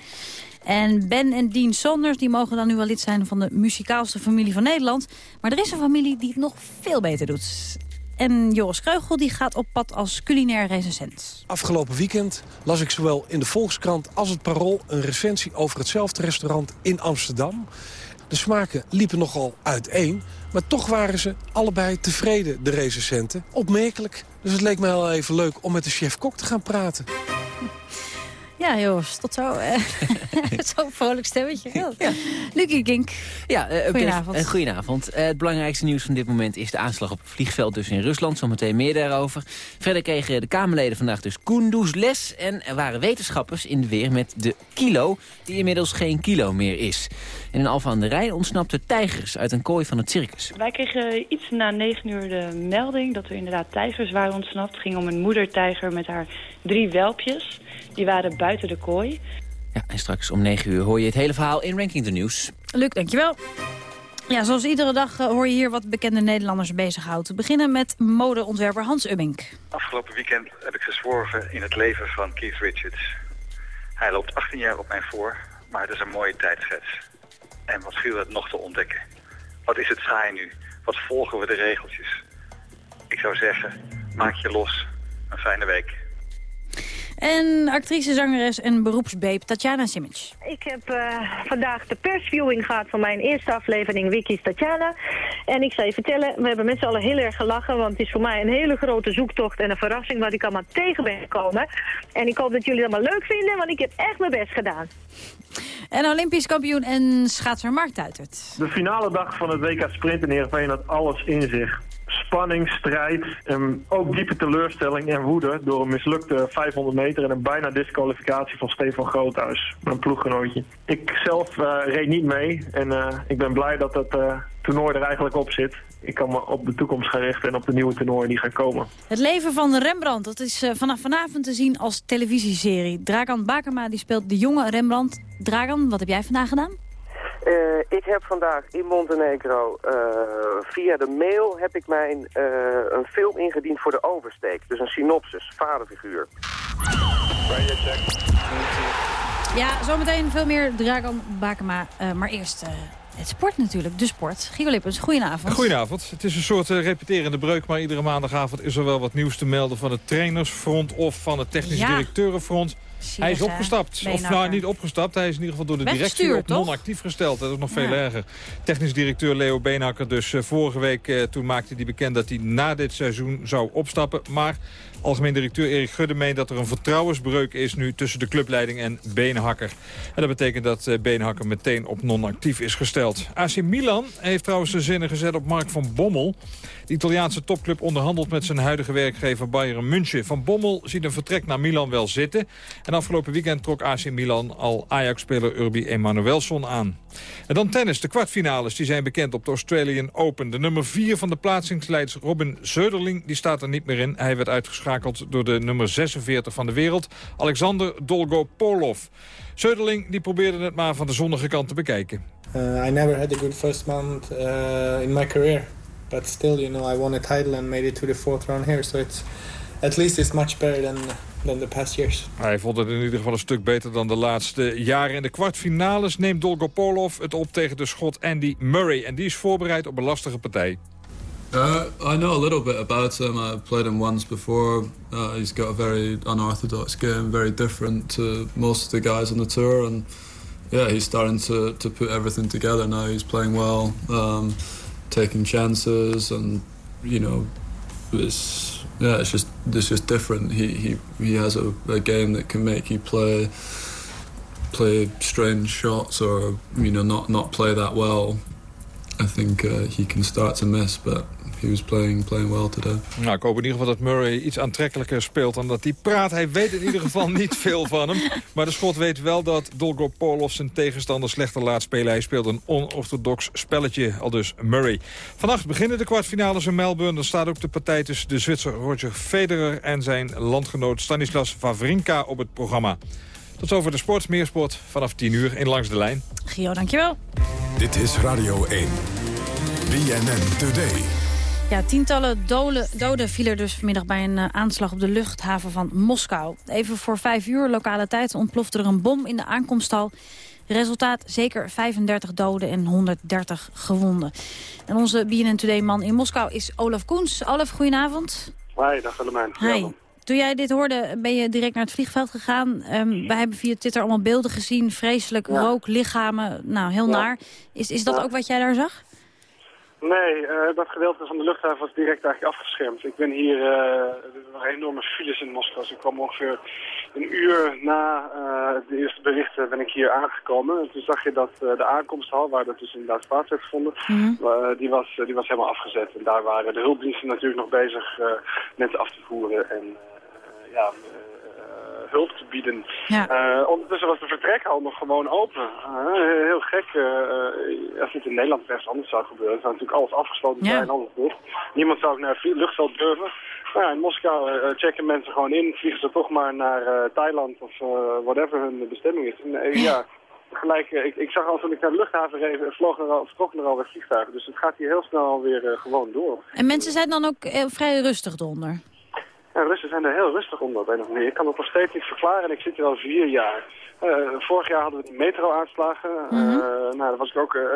En Ben en Dean Saunders die mogen dan nu wel lid zijn van de muzikaalste familie van Nederland. Maar er is een familie die het nog veel beter doet. En Joris Kreugel die gaat op pad als culinair recensent. Afgelopen weekend las ik zowel in de Volkskrant als het Parool... een recensie over hetzelfde restaurant in Amsterdam. De smaken liepen nogal uiteen, maar toch waren ze allebei tevreden, de recensenten. Opmerkelijk, dus het leek me heel even leuk om met de chef-kok te gaan praten. Ja, Joost, tot zo. Eh, (laughs) (laughs) Zo'n vrolijk stemmetje. Ja. Lucie Kink, ja, uh, goedenavond. Uh, goedenavond. het belangrijkste nieuws van dit moment is de aanslag op het vliegveld dus in Rusland. Zometeen meer daarover. Verder kregen de Kamerleden vandaag dus Kunduz les. En er waren wetenschappers in de weer met de kilo, die inmiddels geen kilo meer is. En in Alphen aan de Rijn ontsnapten tijgers uit een kooi van het circus. Wij kregen iets na negen uur de melding dat er inderdaad tijgers waren ontsnapt. Het ging om een moedertijger met haar drie welpjes. Die waren buiten de kooi. Ja, en straks om 9 uur hoor je het hele verhaal in Ranking the News. Luc, dankjewel. Ja, zoals iedere dag eh, hoor je hier wat bekende Nederlanders bezighoudt. We beginnen met modeontwerper Hans Ubbink. Afgelopen weekend heb ik gezworven in het leven van Keith Richards. Hij loopt 18 jaar op mij voor, maar het is een mooie tijdschets. En wat viel het nog te ontdekken? Wat is het saai nu? Wat volgen we de regeltjes? Ik zou zeggen, maak je los. Een fijne week. En actrice, zangeres en beroepsbeep Tatjana Simic. Ik heb uh, vandaag de persviewing gehad van mijn eerste aflevering Wiki's Tatjana. En ik zal je vertellen, we hebben met z'n allen heel erg gelachen... want het is voor mij een hele grote zoektocht en een verrassing... wat ik allemaal tegen ben gekomen. En ik hoop dat jullie het allemaal leuk vinden, want ik heb echt mijn best gedaan. En Olympisch kampioen en schaatser Mark Tuitert. De finale dag van het WK Sprint in Heerenveen had alles in zich. Spanning, strijd en ook diepe teleurstelling en woede... door een mislukte 500 meter en een bijna disqualificatie van Stefan Groothuis, mijn ploeggenootje. Ik zelf uh, reed niet mee en uh, ik ben blij dat dat uh, toernooi er eigenlijk op zit. Ik kan me op de toekomst gaan richten en op de nieuwe toernooien die gaan komen. Het leven van Rembrandt, dat is vanaf vanavond te zien als televisieserie. Dragan Bakema die speelt de jonge Rembrandt. Dragan, wat heb jij vandaag gedaan? Uh, ik heb vandaag in Montenegro uh, via de mail heb ik mijn uh, een film ingediend voor de oversteek. Dus een synopsis, vaderfiguur. Ja, zometeen veel meer Dragan Bakema. maar eerst het sport natuurlijk, de sport. Guido Lippens, goedenavond. Goedenavond. Het is een soort uh, repeterende breuk, maar iedere maandagavond is er wel wat nieuws te melden van het trainersfront of van het technisch ja. directeurenfront. Hij is opgestapt. Of nou, niet opgestapt. Hij is in ieder geval door de directie op non-actief gesteld. Dat is nog veel ja. erger. Technisch directeur Leo Beenhakker dus uh, vorige week... Uh, toen maakte hij bekend dat hij na dit seizoen zou opstappen. Maar algemeen directeur Erik Gudde meent dat er een vertrouwensbreuk is... nu tussen de clubleiding en Beenhakker. En dat betekent dat uh, Beenhakker meteen op non-actief is gesteld. AC Milan heeft trouwens de zinnen gezet op Mark van Bommel. De Italiaanse topclub onderhandelt met zijn huidige werkgever Bayern München. Van Bommel ziet een vertrek naar Milan wel zitten. En afgelopen weekend trok AC Milan al Ajax-speler Urbi Emanuelson aan. En dan tennis. De kwartfinales die zijn bekend op de Australian Open. De nummer 4 van de plaatsingsleids Robin Söderling die staat er niet meer in. Hij werd uitgeschakeld door de nummer 46 van de wereld, Alexander Dolgopolov. Söderling die probeerde het maar van de zonnige kant te bekijken. Uh, I never had a good first month uh, in my career. But still, you know, I won a title and made it to the fourth round here. So it's at least it's much better than than the past years. Hij vond het in ieder geval een stuk beter dan de laatste jaren. In de kwartfinales neemt Dolgopolov het op tegen de schot Andy Murray. En die is voorbereid op een lastige partij. Uh, I know a little bit about him. I've played him once before. Uh, he's got a very unorthodox game, very different to most of the guys on the tour. And yeah, he's starting to, to put everything together now. He's playing well, um, taking chances, and you know, it's yeah, it's just it's just different. He he he has a, a game that can make you play play strange shots or you know not not play that well. I think uh, he can start to miss, but he was playing, playing well today. Nou, ik hoop in ieder geval dat Murray iets aantrekkelijker speelt dan dat hij praat. Hij weet in ieder geval niet veel van hem. Maar de schot weet wel dat Dolgopolov zijn tegenstander slechter laat spelen. Hij speelt een onorthodox spelletje, al dus Murray. Vannacht beginnen de kwartfinales in Melbourne. Dan staat ook de partij tussen de Zwitser Roger Federer en zijn landgenoot Stanislas Wawrinka op het programma. Tot over de sport, meer sport vanaf 10 uur in Langs de Lijn. Gio, dankjewel. Dit is Radio 1. BNN Today. Ja, tientallen doden, doden vielen dus vanmiddag bij een uh, aanslag op de luchthaven van Moskou. Even voor vijf uur lokale tijd ontplofte er een bom in de aankomsthal. Resultaat zeker 35 doden en 130 gewonden. En onze BNN Today-man in Moskou is Olaf Koens. Olaf, goedenavond. Hoi, dag Willemijn. Hi. Toen jij dit hoorde, ben je direct naar het vliegveld gegaan. Um, wij hebben via Twitter allemaal beelden gezien. Vreselijk, ja. rook, lichamen. Nou, heel ja. naar. Is, is dat ja. ook wat jij daar zag? Nee, uh, dat gedeelte van de luchthaven was direct eigenlijk afgeschermd. Ik ben hier, uh, er waren enorme files in Moskou. Dus ik kwam ongeveer een uur na uh, de eerste berichten ben ik hier aangekomen. En toen zag je dat de aankomsthal, waar dat dus inderdaad plaats werd gevonden, mm -hmm. die, was, die was helemaal afgezet. En daar waren de hulpdiensten natuurlijk nog bezig mensen af te voeren en ja, hulp te bieden. Ja. Uh, ondertussen was de vertrekhal nog gewoon open. Uh, heel gek. Uh, als dit in Nederland ergens anders zou gebeuren, zou natuurlijk alles afgesloten zijn, ja. alles dicht. Niemand zou ook naar het luchtveld durven. Nou, ja, in Moskou checken mensen gewoon in, vliegen ze toch maar naar Thailand of whatever hun bestemming is. En, ja. Gelijk, ik, ik zag al toen ik naar de luchthaven reed, vlogen er al, er alweer vliegtuigen. Dus het gaat hier heel snel weer gewoon door. En mensen zijn dan ook vrij rustig eronder? Ja, Russen zijn er heel rustig onder op een of Ik kan het nog steeds niet verklaren en ik zit hier al vier jaar. Uh, vorig jaar hadden we de metro-aanslagen. Mm -hmm. uh, nou, dat was ik ook uh,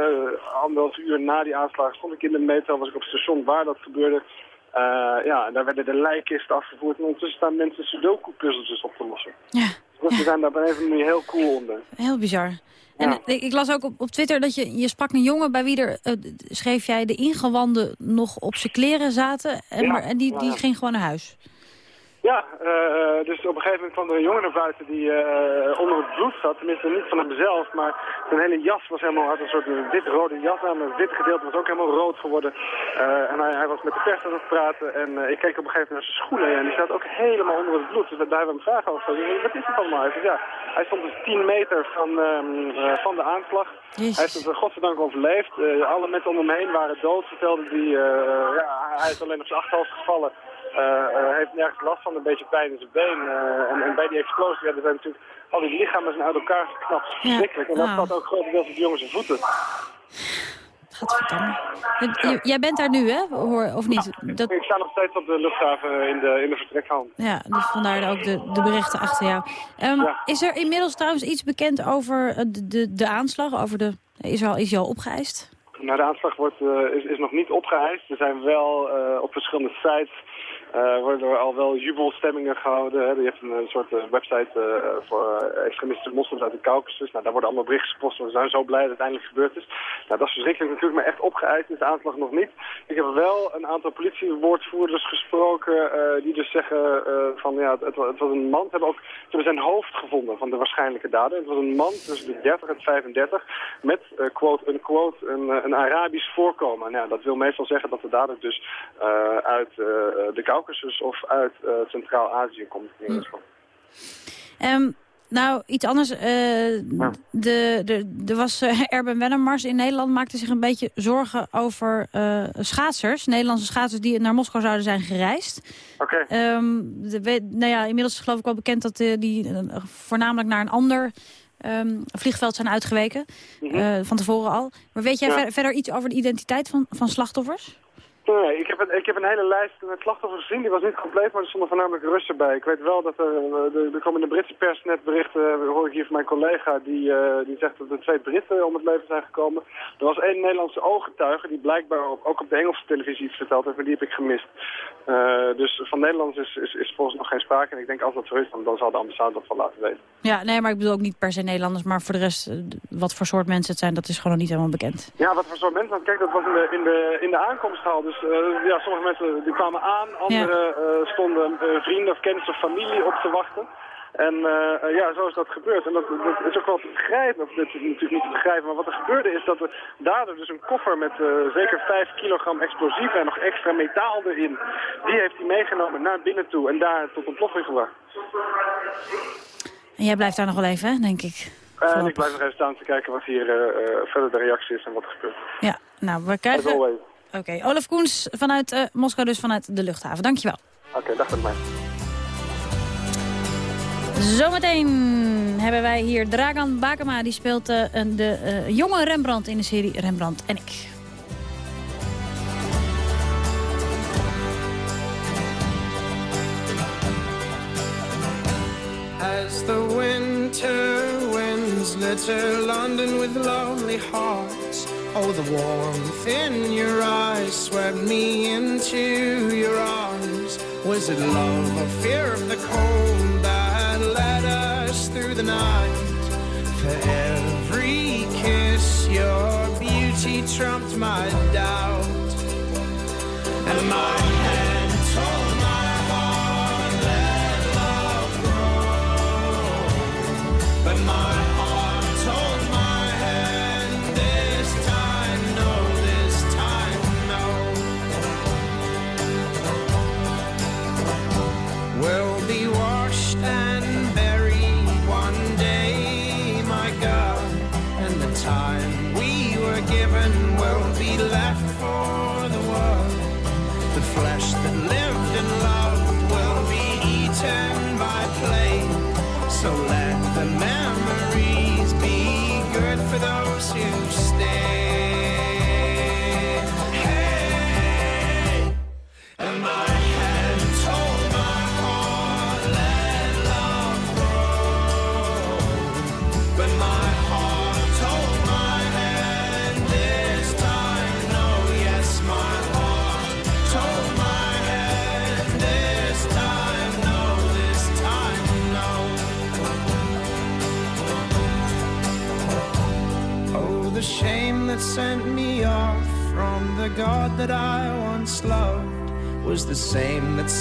anderhalf uur na die aanslagen stond ik in de metro. Was ik op het station waar dat gebeurde. ja, en daar werden de lijkkisten afgevoerd. En ondertussen staan mensen sudoku-puzzeltjes op te lossen. Ja. Dus we zijn daar op een of andere manier heel cool onder. Heel bizar. En ik las ook op, op Twitter dat je, je sprak een jongen bij wie er, schreef jij, de ingewanden nog op zijn kleren zaten. En, maar, en die, die ging gewoon naar huis. Ja, uh, dus op een gegeven moment kwam er een jongen naar buiten die uh, onder het bloed zat. Tenminste niet van hemzelf, maar zijn hele jas was helemaal, had een soort wit-rode jas aan. Het wit gedeelte was ook helemaal rood geworden. Uh, en hij, hij, was met de pers aan het praten en ik keek op een gegeven moment naar zijn schoenen en die zat ook helemaal onder het bloed. Dus daar hebben we hem vragen over. Wat is het allemaal? Hij zei, ja, hij stond dus 10 meter van, um, van de aanslag. Jezus. Hij is het godzijdank overleefd. alle mensen om hem heen waren dood, vertelde hij. ja, hij is alleen op zijn achterhoofd gevallen. Uh, heeft nergens last van, een beetje pijn in zijn been. Uh, en, en, bij die explosie, ja, er zijn natuurlijk al die lichamen zijn uit elkaar geknapt. Verschrikkelijk. En dat gaat ook grotendeels op de jongens voeten. Gadverdamme. Jij bent daar nu, hè? of niet? Dat... Ik sta nog steeds op de luchthaven in de, in de vertrekhal. Ja, dus vandaar ook de, de berichten achter jou. Um, Is er inmiddels trouwens iets bekend over de, de, de aanslag? Over de, is, al, is al opgeëist? Nou, de aanslag wordt, uh, is, is nog niet opgeëist. Er zijn wel uh, op verschillende sites uh, worden er al wel jubelstemmingen gehouden. Hè. Je hebt een, soort uh, website uh, voor extremistische moslims uit de Caucasus. Nou, daar worden allemaal berichten gepost. We zijn zo blij dat het eindelijk gebeurd is. Nou, dat is verschrikkelijk natuurlijk, maar echt opgeëist is de aanslag nog niet. Ik heb wel een aantal politiewoordvoerders gesproken die dus zeggen van ja, het, het, was een man. Ze hebben ook ze zijn hoofd gevonden van de waarschijnlijk dader. Het was een man tussen de 30 en 35 met quote unquote een, een Arabisch voorkomen. Nou, dat wil meestal zeggen dat de dader dus uit de Caucasus Caucasus of uit uh, Centraal-Azië komt. Um, nou, iets anders. Uh, de, de, er was uh, (laughs) Erben Wennemars in Nederland maakte zich een beetje zorgen over uh, schaatsers. Nederlandse schaatsers die naar Moskou zouden zijn gereisd. Oké. Okay. Um, nou ja, inmiddels is geloof ik wel bekend dat die voornamelijk naar een ander um, vliegveld zijn uitgeweken. Mm -hmm. van tevoren al. Maar weet jij ja. ver, verder iets over de identiteit van, van slachtoffers? Nee, ik heb, een, ik heb een hele lijst met slachtoffers gezien. Die was niet compleet, maar er stonden voornamelijk Russen bij. Ik weet wel dat er, er, er komen in de Britse pers net berichten, hoor ik hier van mijn collega, die, uh, die zegt dat er twee Britten om het leven zijn gekomen. Er was één Nederlandse ooggetuige die blijkbaar ook, ook op de Engelse televisie iets verteld heeft, maar die heb ik gemist. Uh, dus van Nederlands is, is, is volgens nog geen sprake. En ik denk als dat zo is, dan, dan zal de ambassade dat wel laten weten. Ja, nee, maar ik bedoel ook niet per se Nederlanders, maar voor de rest, wat voor soort mensen het zijn, dat is gewoon nog niet helemaal bekend. Ja, wat voor soort mensen? Want kijk, dat was in de, in de, in de aankomsthal. Dus uh, ja, sommige mensen die kwamen aan, anderen ja. uh, stonden uh, vrienden of kennis of familie op te wachten. En uh, ja, zo is dat gebeurd. En dat, dat is ook wel te begrijpen, of dat is natuurlijk niet te begrijpen, maar wat er gebeurde is dat de dader dus een koffer met zeker 5 kilogram explosieven en nog extra metaal erin, die heeft hij meegenomen naar binnen toe en daar tot ontploffing gebracht. En jij blijft daar nog wel even, hè, denk ik? En ik blijf nog even staan te kijken wat hier verder de reactie is en wat er gebeurt. Ja, nou, we krijgen... Oké, okay. Olaf Koens vanuit uh, Moskou, dus vanuit de luchthaven. Dankjewel. Oké, okay, dag met mij. Zometeen hebben wij hier Dragan Bakema. Die speelt uh, de uh, jonge Rembrandt in de serie Rembrandt en ik. As the winter winds litter London with lonely hearts Oh, the warmth in your eyes swept me into your arms. Was it love or fear of the cold that led us through the night? For every kiss, your beauty trumped my doubt. And my head told my heart, let love grow. But my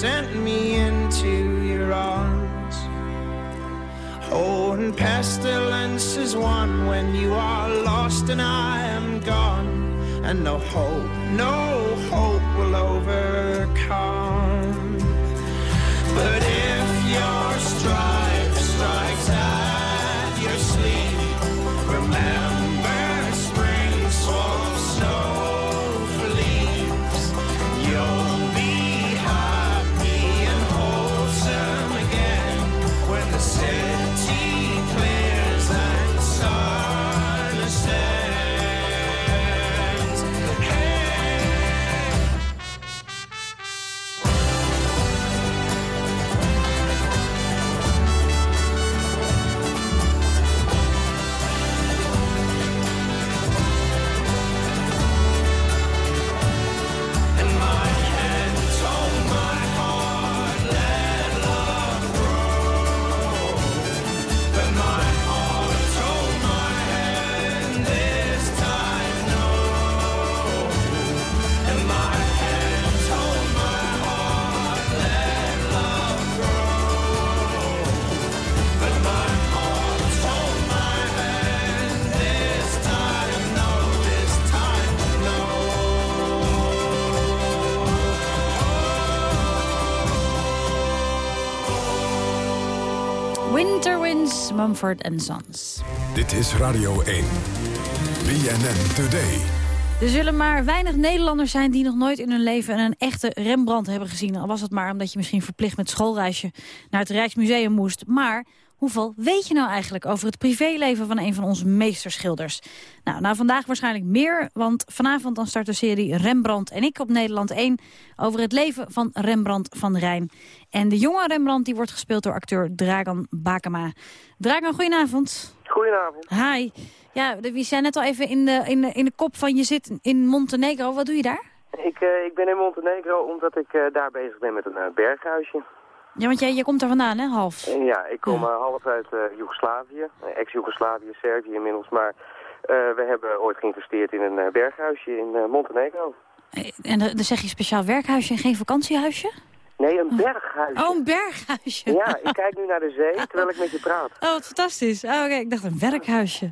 sent me into your arms. Oh, and pestilence is one when you are lost and I am gone, and no hope, Mumford Sons. Dit is Radio 1. BNN Today. Er zullen maar weinig Nederlanders zijn die nog nooit in hun leven een echte Rembrandt hebben gezien. Al was het maar omdat je misschien verplicht met schoolreisje naar het Rijksmuseum moest. Maar hoeveel weet je nou eigenlijk over het privéleven van een van onze meesterschilders? Nou, nou vandaag waarschijnlijk meer, want vanavond dan start de serie Rembrandt en ik op Nederland 1 over het leven van Rembrandt van Rijn. En de jonge Rembrandt die wordt gespeeld door acteur Dragan Bakema. Dragan, goedenavond. Goedenavond. Hi. Ja, we zijn net al even in de, in de, in de kop van je zit in Montenegro. Wat doe je daar? Ik, eh, ik ben in Montenegro omdat ik eh, daar bezig ben met een eh, berghuisje. Ja, want jij, jij komt er vandaan, hè, half? Ja, ik kom eh, half uit eh, Joegoslavië, eh, ex-Joegoslavië, Servië inmiddels. Maar we hebben ooit geïnvesteerd in een berghuisje in Montenegro. En dan dan zeg je speciaal werkhuisje en geen vakantiehuisje? Nee, een berghuisje. Oh, een berghuisje. Ja, ik kijk nu naar de zee terwijl ik met je praat. Oh, wat fantastisch. Oh, oké, ik dacht een werkhuisje.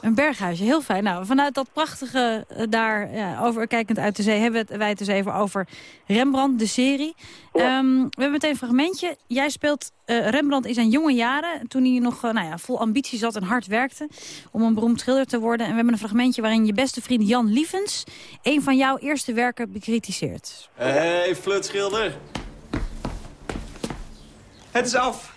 Een berghuisje, heel fijn. Nou, vanuit dat prachtige eh, daar, ja, overkijkend uit de zee... hebben we wij het dus even over Rembrandt, de serie. Ehm, we hebben meteen een fragmentje. Jij speelt eh, Rembrandt in zijn jonge jaren... toen hij nog eh, nou ja, vol ambitie zat en hard werkte... om een beroemd schilder te worden. En we hebben een fragmentje waarin je beste vriend Jan Lievens... een van jouw eerste werken bekritiseert. Hé, hey, flutschilder. Het is af.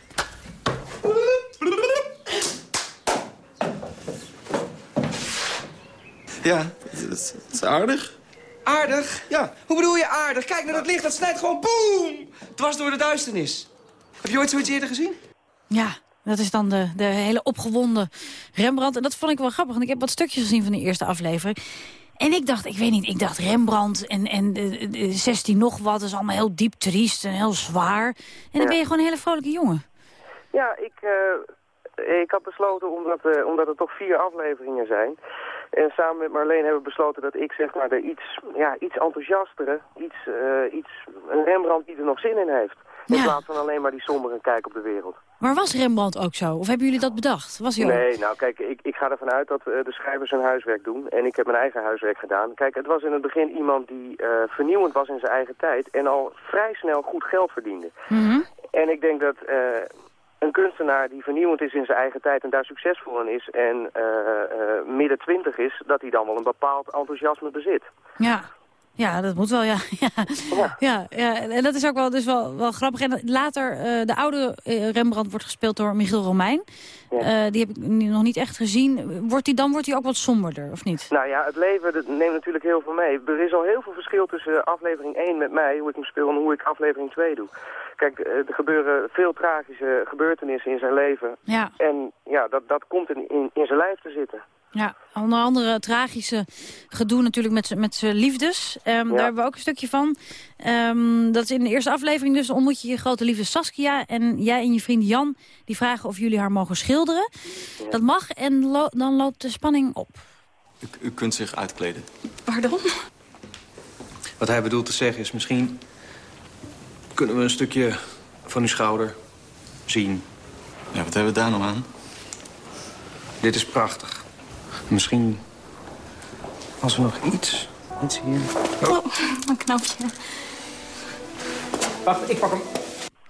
Ja, het is, het is aardig. Aardig? Ja. Hoe bedoel je aardig? Kijk naar dat licht, dat snijdt gewoon boem! Dwars door de duisternis. Heb je ooit zoiets eerder gezien? Ja, dat is dan de, de hele opgewonden Rembrandt. En dat vond ik wel grappig, want ik heb wat stukjes gezien van de eerste aflevering. En ik dacht, ik weet niet, ik dacht Rembrandt en, en de, de 16 nog wat... is allemaal heel diep triest en heel zwaar. En dan ben je gewoon een hele vrolijke jongen. Ja, ik, eh, ik had besloten, omdat, eh, omdat er toch vier afleveringen zijn... en samen met Marleen hebben we besloten dat ik zeg maar de iets, ja, iets enthousiastere... Iets, eh, iets, een Rembrandt die er nog zin in heeft. In plaats van alleen maar die sombere kijk op de wereld. Maar was Rembrandt ook zo? Of hebben jullie dat bedacht? Was hij ook? Nee, nou kijk, ik, ik ga ervan uit dat eh, de schrijvers hun huiswerk doen. En ik heb mijn eigen huiswerk gedaan. Kijk, het was in het begin iemand die eh, vernieuwend was in zijn eigen tijd... en al vrij snel goed geld verdiende. Mhm. En ik denk dat eh, een kunstenaar die vernieuwend is in zijn eigen tijd... en daar succesvol in is en midden twintig is... dat hij dan wel een bepaald enthousiasme bezit. Ja. Ja, dat moet wel, (laughs) ja. ja. Ja. Ja, En dat is ook wel, dus wel, wel grappig. En later, eh, de oude eh, Rembrandt wordt gespeeld door Michiel Romein. Eh, die heb ik nu nog niet echt gezien. Wordt die, dan wordt hij ook wat somberder, of niet? Nou ja, het leven dat neemt natuurlijk heel veel mee. Er is al heel veel verschil tussen aflevering 1 met mij, hoe ik hem speel, en hoe ik aflevering 2 doe. Kijk, er gebeuren veel tragische gebeurtenissen in zijn leven. Ja. En ja, dat, dat komt in, in, in zijn lijf te zitten. Ja, onder andere tragische gedoe natuurlijk met, met zijn liefdes. Ehm, Daar hebben we ook een stukje van. Ehm, dat is in de eerste aflevering dus ontmoet je je grote liefde Saskia. En jij en je vriend Jan die vragen of jullie haar mogen schilderen. Dat mag en lo- dan loopt de spanning op. U, u kunt zich uitkleden. Pardon? Wat hij bedoelt te zeggen is misschien... kunnen we een stukje van uw schouder zien. Ja, wat hebben we daar nou aan? Dit is prachtig. Misschien als we nog iets, iets hier... Oh, een knopje. Wacht, ik pak hem.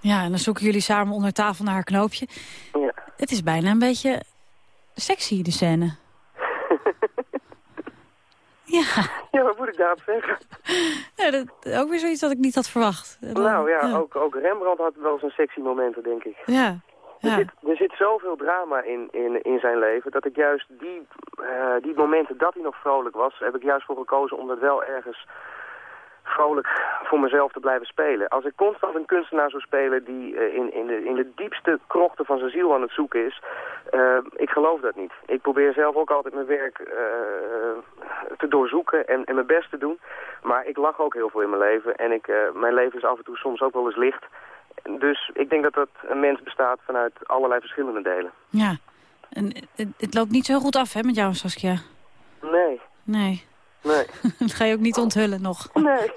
Ja, en dan zoeken jullie samen onder tafel naar haar knoopje. Ja. Het is bijna een beetje sexy, de scène. (laughs) ja. Ja, wat moet ik daarop zeggen? (laughs) ja dat, ook weer zoiets dat ik niet had verwacht. Dan- Nou ja, Ook, ook Rembrandt had wel zijn sexy momenten, denk ik. Ja. Er, zit, er zit zoveel drama in, in, in zijn leven dat ik juist die, eh, die momenten dat hij nog vrolijk was, heb ik juist voor gekozen om dat wel ergens vrolijk voor mezelf te blijven spelen. Als ik constant een kunstenaar zou spelen die eh, in, in, de, in de diepste krochten van zijn ziel aan het zoeken is, eh, ik geloof dat niet. Ik probeer zelf ook altijd mijn werk te doorzoeken en, en mijn best te doen. Maar ik lach ook heel veel in mijn leven en ik, mijn leven is af en toe soms ook wel eens licht. Dus ik denk dat dat een mens bestaat vanuit allerlei verschillende delen. Ja. En het, het loopt niet zo goed af, hè, met jou, Saskia? Nee, Nee. nee. (laughs) Dat ga je ook niet onthullen nog. (laughs) Nee.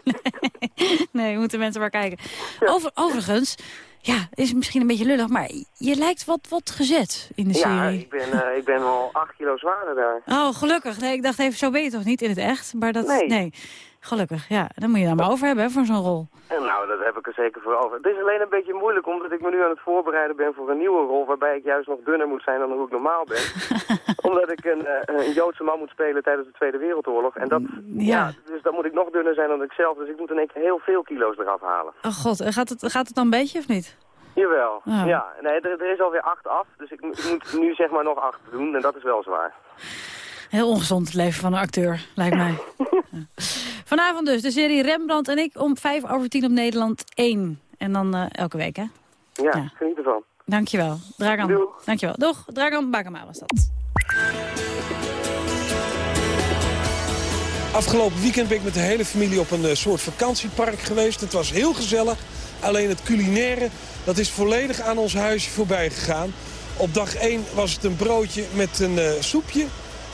(laughs) nee, moeten mensen maar kijken. Over, overigens, ja, is misschien een beetje lullig, maar je lijkt wat, wat gezet in de Ja, serie. ik ben, eh, ik ben al acht kilo zwaarder daar. Oh, gelukkig. Nee, ik dacht even, zo ben je toch niet in het echt? Maar dat, Nee. Gelukkig, ja. Dan moet je daar maar over hebben, hè, voor zo'n rol. En nou, dat heb ik er zeker voor over. Het is alleen een beetje moeilijk omdat ik me nu aan het voorbereiden ben voor een nieuwe rol... waarbij ik juist nog dunner moet zijn dan hoe ik normaal ben. (laughs) omdat ik een, eh, een Joodse man moet spelen tijdens de Tweede Wereldoorlog. En dat, ja. dus dan moet ik nog dunner zijn dan ik zelf. Dus ik moet in één keer heel veel kilo's eraf halen. Oh god, gaat het, gaat het dan een beetje of niet? Jawel, Ja. ja. Nee, er, er is alweer acht af. Dus ik, ik moet nu zeg maar nog acht doen en dat is wel zwaar. Heel ongezond het leven van een acteur, lijkt mij. (laughs) Ja. Vanavond dus de serie Rembrandt en ik om vijf over tien op Nederland 1. En dan eh, elke week, hè? Ja, geniet ervan. Dankjewel. Dragan. Dankjewel. Doeg, Dragan Bakema was dat. Afgelopen weekend ben ik met de hele familie op een eh, soort vakantiepark geweest. Het was heel gezellig. Alleen het culinaire, dat is volledig aan ons huisje voorbij gegaan. Op dag 1 was het een broodje met een eh, soepje.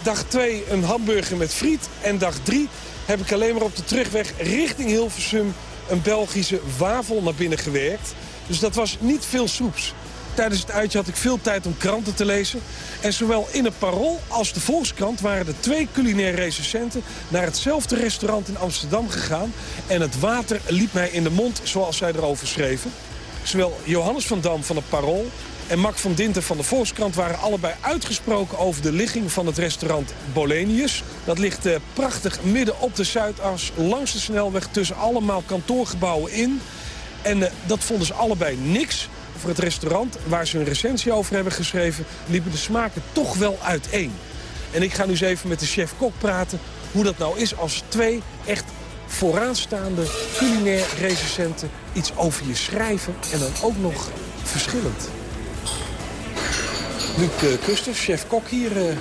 Dag 2 een hamburger met friet. En dag 3 heb ik alleen maar op de terugweg richting Hilversum... een Belgische wafel naar binnen gewerkt. Dus dat was niet veel soeps. Tijdens het uitje had ik veel tijd om kranten te lezen. En zowel in het Parool als de Volkskrant waren er twee culinaire recensenten... naar hetzelfde restaurant in Amsterdam gegaan. En het water liep mij in de mond, zoals zij erover schreven. Zowel Johannes van Dam van het Parool en Mac van Dinter van de Volkskrant... waren allebei uitgesproken over de ligging van het restaurant Bolenius. Dat ligt eh, prachtig midden op de Zuidas, langs de snelweg... tussen allemaal kantoorgebouwen in. En eh, dat vonden ze allebei niks. Voor het restaurant waar ze een recensie over hebben geschreven... liepen de smaken toch wel uiteen. En ik ga nu eens even met de chef-kok praten... hoe dat nou is als twee echt vooraanstaande culinair recensenten... iets over je schrijven en dan ook nog verschillend. Luc eh, Kuster, chef-kok hier. eh,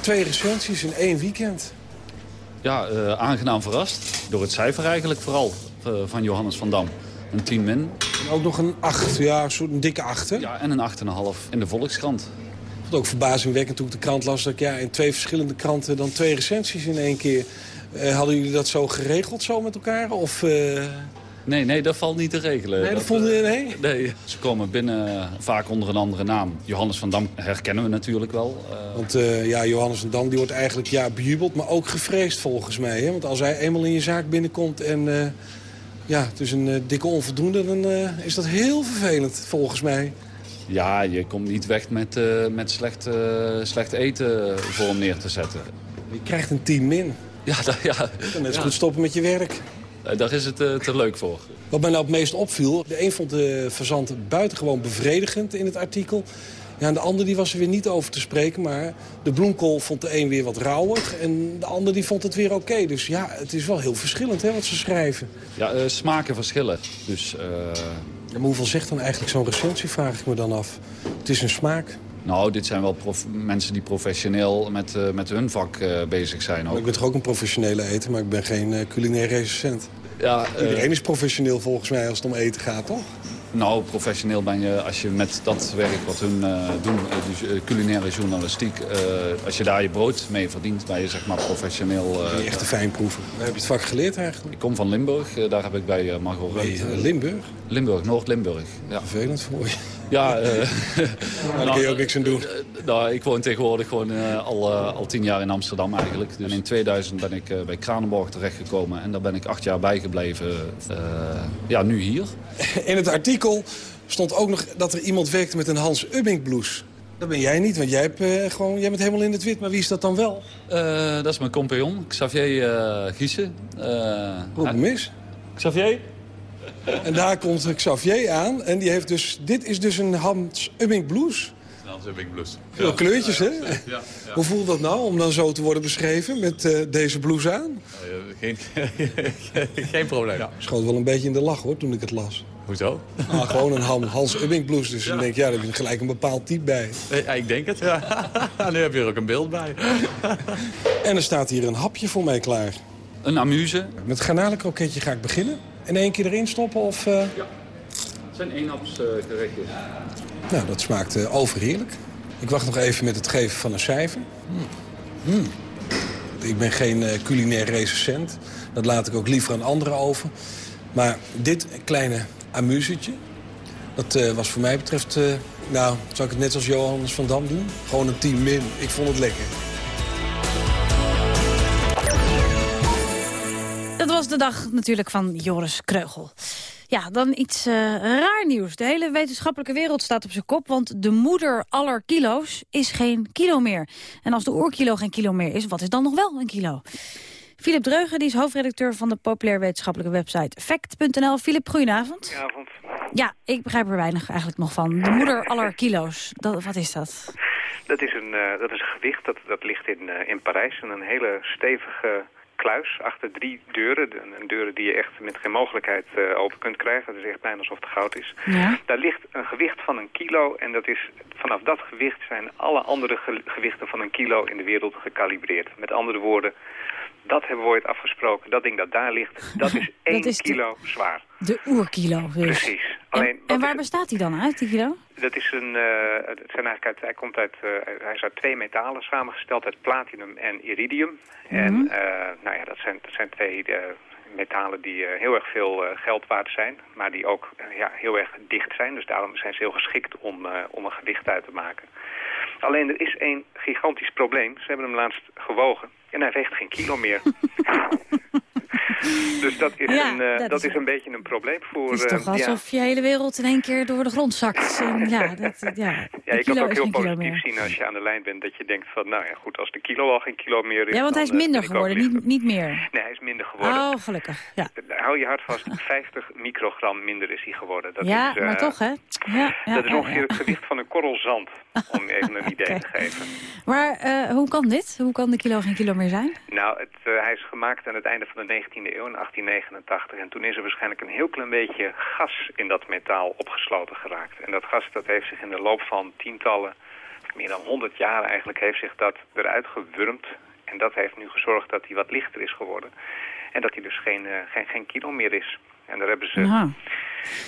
twee recensies in één weekend. Ja, eh, aangenaam verrast. Door het cijfer eigenlijk vooral van Johannes van Dam. Een 10 min. En ook nog een 8, ja, zo'n een dikke 8, hè? Ja, en een 8,5 in de Volkskrant. Het ook verbazingwekkend toen ik de krant las... dat ik ja, in twee verschillende kranten dan twee recensies in één keer... Hadden jullie dat zo geregeld zo met elkaar? Of, Nee, nee, dat valt niet te regelen. Nee, dat vonden eh, je- nee? Nee, ze komen binnen eh, vaak onder een andere naam. Johannes van Dam herkennen we natuurlijk wel. Eh, Want ja, Johannes van Dam die wordt eigenlijk ja, bejubeld, maar ook gevreesd volgens mij. Hè? Want als hij eenmaal in je zaak binnenkomt en ja, het is een dikke onvoldoende... dan is dat heel vervelend volgens mij. ja, je komt niet weg met, met slecht, slecht eten voor hem neer te zetten. Je krijgt een 10 min. Ja, dat, ja. Dan Ja. goed stoppen met je werk. Eh, daar is het eh, te leuk voor. Wat mij nou het meest opviel, de een vond de fazant buitengewoon bevredigend in het artikel. Ja, en de ander die was er weer niet over te spreken, maar de bloemkool vond de een weer wat rauwig en de ander die vond het weer oké. Dus ja, het is wel heel verschillend hè, wat ze schrijven. Ja, eh, smaken verschillen. Dus, eh, Ja, maar hoeveel zegt dan eigenlijk zo'n recensie, vraag ik me dan af. Het is een smaak. Nou, dit zijn wel mensen die professioneel met, eh, met hun vak eh, bezig zijn. Ook. Ik ben toch ook een professionele eter, maar ik ben geen eh, culinair recensent. Ja, Iedereen is professioneel volgens mij als het om eten gaat, toch? Nou, professioneel ben je als je met dat werk wat hun uh, doen, uh, culinaire journalistiek, uh, als je daar je brood mee verdient, ben je zeg maar professioneel. ben je echt een fijnproever. Waar heb je het vak geleerd eigenlijk? Ik kom van Limburg, daar heb ik bij Margot nee, Limburg? Limburg, Noord-Limburg. Ja. Vervelend voor je. Ja, uh, (laughs) daar kun je ook niks aan doen. (laughs) nou, ik woon tegenwoordig gewoon uh, al, uh, al tien jaar in Amsterdam eigenlijk. En in 2000 ben ik bij Kranenborg terechtgekomen. En daar ben ik acht jaar bijgebleven. ja, nu hier. (laughs) In het artikel stond ook nog dat er iemand werkte met een Hans Ubbing blouse. Dat ben jij niet, want jij, hebt, gewoon, jij bent helemaal in het wit. Maar wie is dat dan wel? dat is mijn compagnon, Xavier uh, Giesen. Roep hem eens. Xavier? En daar komt Xavier aan. En die heeft dus, dit is dus een Hans Ubbing blouse. Hans Ubbing blouse. Veel kleurtjes, hè? Ja, ja, Hoe voelt dat nou om dan zo te worden beschreven met uh, deze blouse aan? geen, (laughs) geen probleem. Ja. Schoot wel een beetje in de lach, hoor, toen ik het las. Hoezo? Ah, gewoon een Hans Ubbing blouse. Dus ja. dan denk ik, ja, daar heb je gelijk een bepaald type bij. Ja, ik denk het. Ja. (laughs) nu heb je er ook een beeld bij. en er staat hier een hapje voor mij klaar. Een amuse. Met garnalenkroketje ga ik beginnen in één keer erin stoppen? Of, uh... Ja, het zijn eenhapsgerechtjes. Uh, nou, dat smaakt uh, overheerlijk. Ik wacht nog even met het geven van een cijfer. Hmm. Hmm. Ik ben geen culinair recensent. Dat laat ik ook liever aan anderen over. Maar dit kleine amusetje, dat was voor mij betreft... nou, zou ik het net als Johannes van Dam doen? Gewoon een 10 min. Ik vond het lekker. Was de dag natuurlijk van Joris Kreugel. Ja, dan iets uh, raar nieuws. De hele wetenschappelijke wereld staat op zijn kop... want de moeder aller kilo's is geen kilo meer. En als de oerkilo geen kilo meer is, wat is dan nog wel een kilo? Philip Dreugen die is hoofdredacteur van de populair wetenschappelijke website fact.nl. Philip, goedenavond. Goedenavond. Ja, ik begrijp er weinig eigenlijk nog van. De moeder aller kilo's, dat, wat is dat? Dat is een, uh, dat is een gewicht, dat, dat ligt in, uh, in Parijs. En een hele stevige kluis achter drie deuren. Een deuren die je echt met geen mogelijkheid uh, open kunt krijgen. Dat is echt bijna alsof het goud is. Ja. Daar ligt een gewicht van een kilo. En dat is, vanaf dat gewicht zijn alle andere ge gewichten van een kilo in de wereld gekalibreerd. Met andere woorden, dat hebben we ooit afgesproken. Dat ding dat daar ligt, dat is (laughs) één is kilo zwaar. De oerkilo dus. Precies. Alleen, en, en waar bestaat die dan uit, die kilo? Dat is een, uh, het zijn eigenlijk uit, hij, komt uit, uh, hij is uit twee metalen samengesteld, uit platinum en iridium. Mm -hmm. En uh, nou ja, dat zijn, dat zijn twee metalen die heel erg veel geld waard zijn, maar die ook ja, heel erg dicht zijn. Dus daarom zijn ze heel geschikt om, om een gewicht uit te maken. Alleen er is één gigantisch probleem. Ze hebben hem laatst gewogen en hij weegt geen kilo meer. (laughs) dus dat is, ja, een, uh, dat dat is, is een beetje een probleem voor... Het is toch uh, alsof ja. je hele wereld in één keer door de grond zakt. En ja, dat, ja, ja, je kan het ook heel positief zien als je aan de lijn bent. Dat je denkt van, nou ja goed, als de kilo al geen kilo meer is... Ja, want hij is dan, minder geworden, niet, niet meer. Nee, hij is minder geworden. Oh, gelukkig, ja. Hou je hard vast, (laughs) 50 microgram minder is hij geworden. Dat ja, is, maar toch hè? Ja, ja, dat is ongeveer het gewicht van een korrel zand, (laughs) om even een idee okay. te geven. Maar hoe kan dit? Hoe kan de kilo geen kilo meer zijn? Nou, het, hij is gemaakt aan het einde van de 19e eeuw, in 1889. En toen is er waarschijnlijk een heel klein beetje gas in dat metaal opgesloten geraakt. En dat gas dat heeft zich in de loop van tientallen, meer dan 100 jaar eigenlijk, heeft zich dat eruit gewurmd. En dat heeft nu gezorgd dat hij wat lichter is geworden. En dat hij dus geen, uh, geen, geen kilo meer is. En daar hebben ze.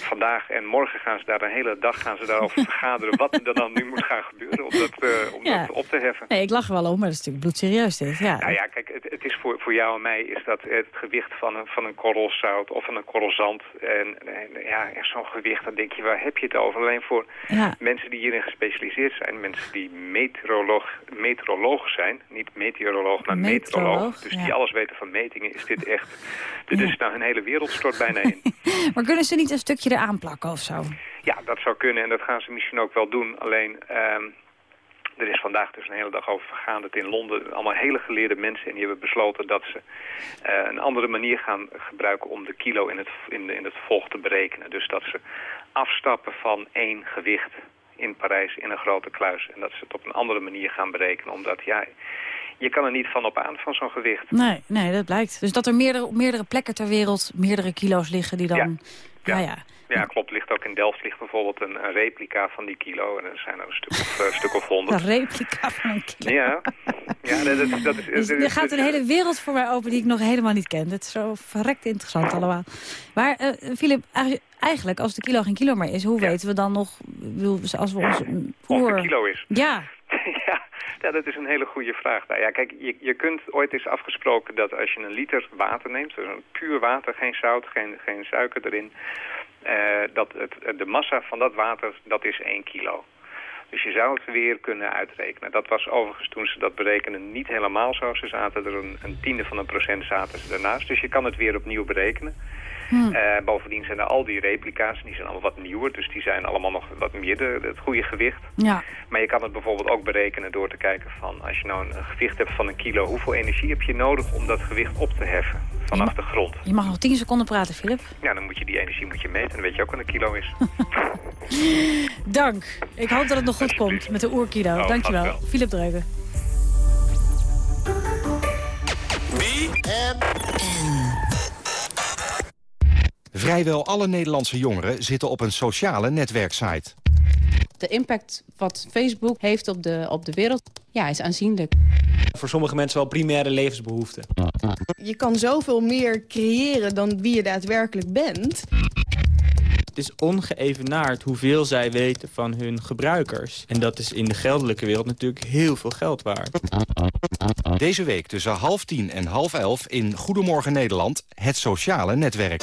Vandaag en morgen gaan ze daar een hele dag gaan ze daarover (laughs) vergaderen wat er dan nu moet gaan gebeuren om dat, uh, om Ja. dat op te heffen. Nee, ik lach er wel om, maar dat is natuurlijk bloedserieus dit. Ja. Nou ja, kijk, het, het is voor, voor jou en mij is dat het gewicht van een, van een korrel zout of van een korrel zand. En, en ja, echt zo'n gewicht, dan denk je, waar heb je het over? Alleen voor Ja. mensen die hierin gespecialiseerd zijn, mensen die meteoroloog, meteoroloog zijn, niet meteoroloog, maar Meteoroloog, meteoroloog. Dus ja. die alles weten van metingen, is dit echt, dit is nou hun hele wereld stort bijna in. (laughs) Maar kunnen ze niet een stukje eraan plakken of zo? Ja, dat zou kunnen en dat gaan ze misschien ook wel doen. Alleen, ehm, er is vandaag dus een hele dag over vergaan dat in Londen allemaal hele geleerde mensen... en die hebben besloten dat ze eh, een andere manier gaan gebruiken om de kilo in het, in, de, in het volg te berekenen. Dus dat ze afstappen van één gewicht in Parijs in een grote kluis. En dat ze het op een andere manier gaan berekenen, omdat ja... Je kan er niet van op aan van zo'n gewicht. Nee, nee, dat blijkt. Dus dat er meerdere, op meerdere plekken ter wereld meerdere kilo's liggen die dan... Ja, ja. Ja, klopt. Ligt ook in Delft ligt bijvoorbeeld een, een replica van die kilo. En er zijn er een stuk of, uh, stuk of (laughs) honderd. Een replica van een kilo. Ja, Ja, dat, is, dat is, dus er gaat een hele wereld voor mij open die ik nog helemaal niet ken. Het is zo verrekt interessant allemaal. Maar uh, Philip, eigenlijk als de kilo geen kilo meer is... hoe weten we dan nog, als we ons... Of een kilo is? Ja. Ja. Dat is een hele goede vraag. Nou, ja, kijk, je, je kunt ooit eens afgesproken dat als je een liter water neemt, dus een puur water, geen zout, geen, geen suiker erin, uh, dat het, de massa van dat water, dat is 1 kilo. Dus je zou het weer kunnen uitrekenen. Dat was overigens toen ze dat berekenen niet helemaal zo. Ze zaten er een, een tiende van een procent zaten ze ernaast. Dus je kan het weer opnieuw berekenen. Hmm. Uh, bovendien zijn er al die replica's, die zijn allemaal wat nieuwer. Dus die zijn allemaal nog wat meer de, het goede gewicht. Ja. Maar je kan het bijvoorbeeld ook berekenen door te kijken van... als je nou een gewicht hebt van een kilo, hoeveel energie heb je nodig om dat gewicht op te heffen vanaf de grond? Je mag nog 10 seconden praten, Filip. Ja, dan moet je die energie moet je meten. Dan weet je ook wat een kilo is. (laughs) Dank. Ik hoop dat het nog goed komt met de oerkilo. Oh, Dankjewel. Filip Dreugen. Vrijwel alle Nederlandse jongeren zitten op een sociale netwerksite. De impact wat Facebook heeft op de, op de wereld ja, is aanzienlijk. Voor sommige mensen wel primaire levensbehoeften. Je kan zoveel meer creëren dan wie je daadwerkelijk bent. Het is ongeëvenaard hoeveel zij weten van hun gebruikers. En dat is in de geldelijke wereld natuurlijk heel veel geld waard. Deze week tussen half tien en half elf in Goedemorgen Nederland... het sociale netwerk.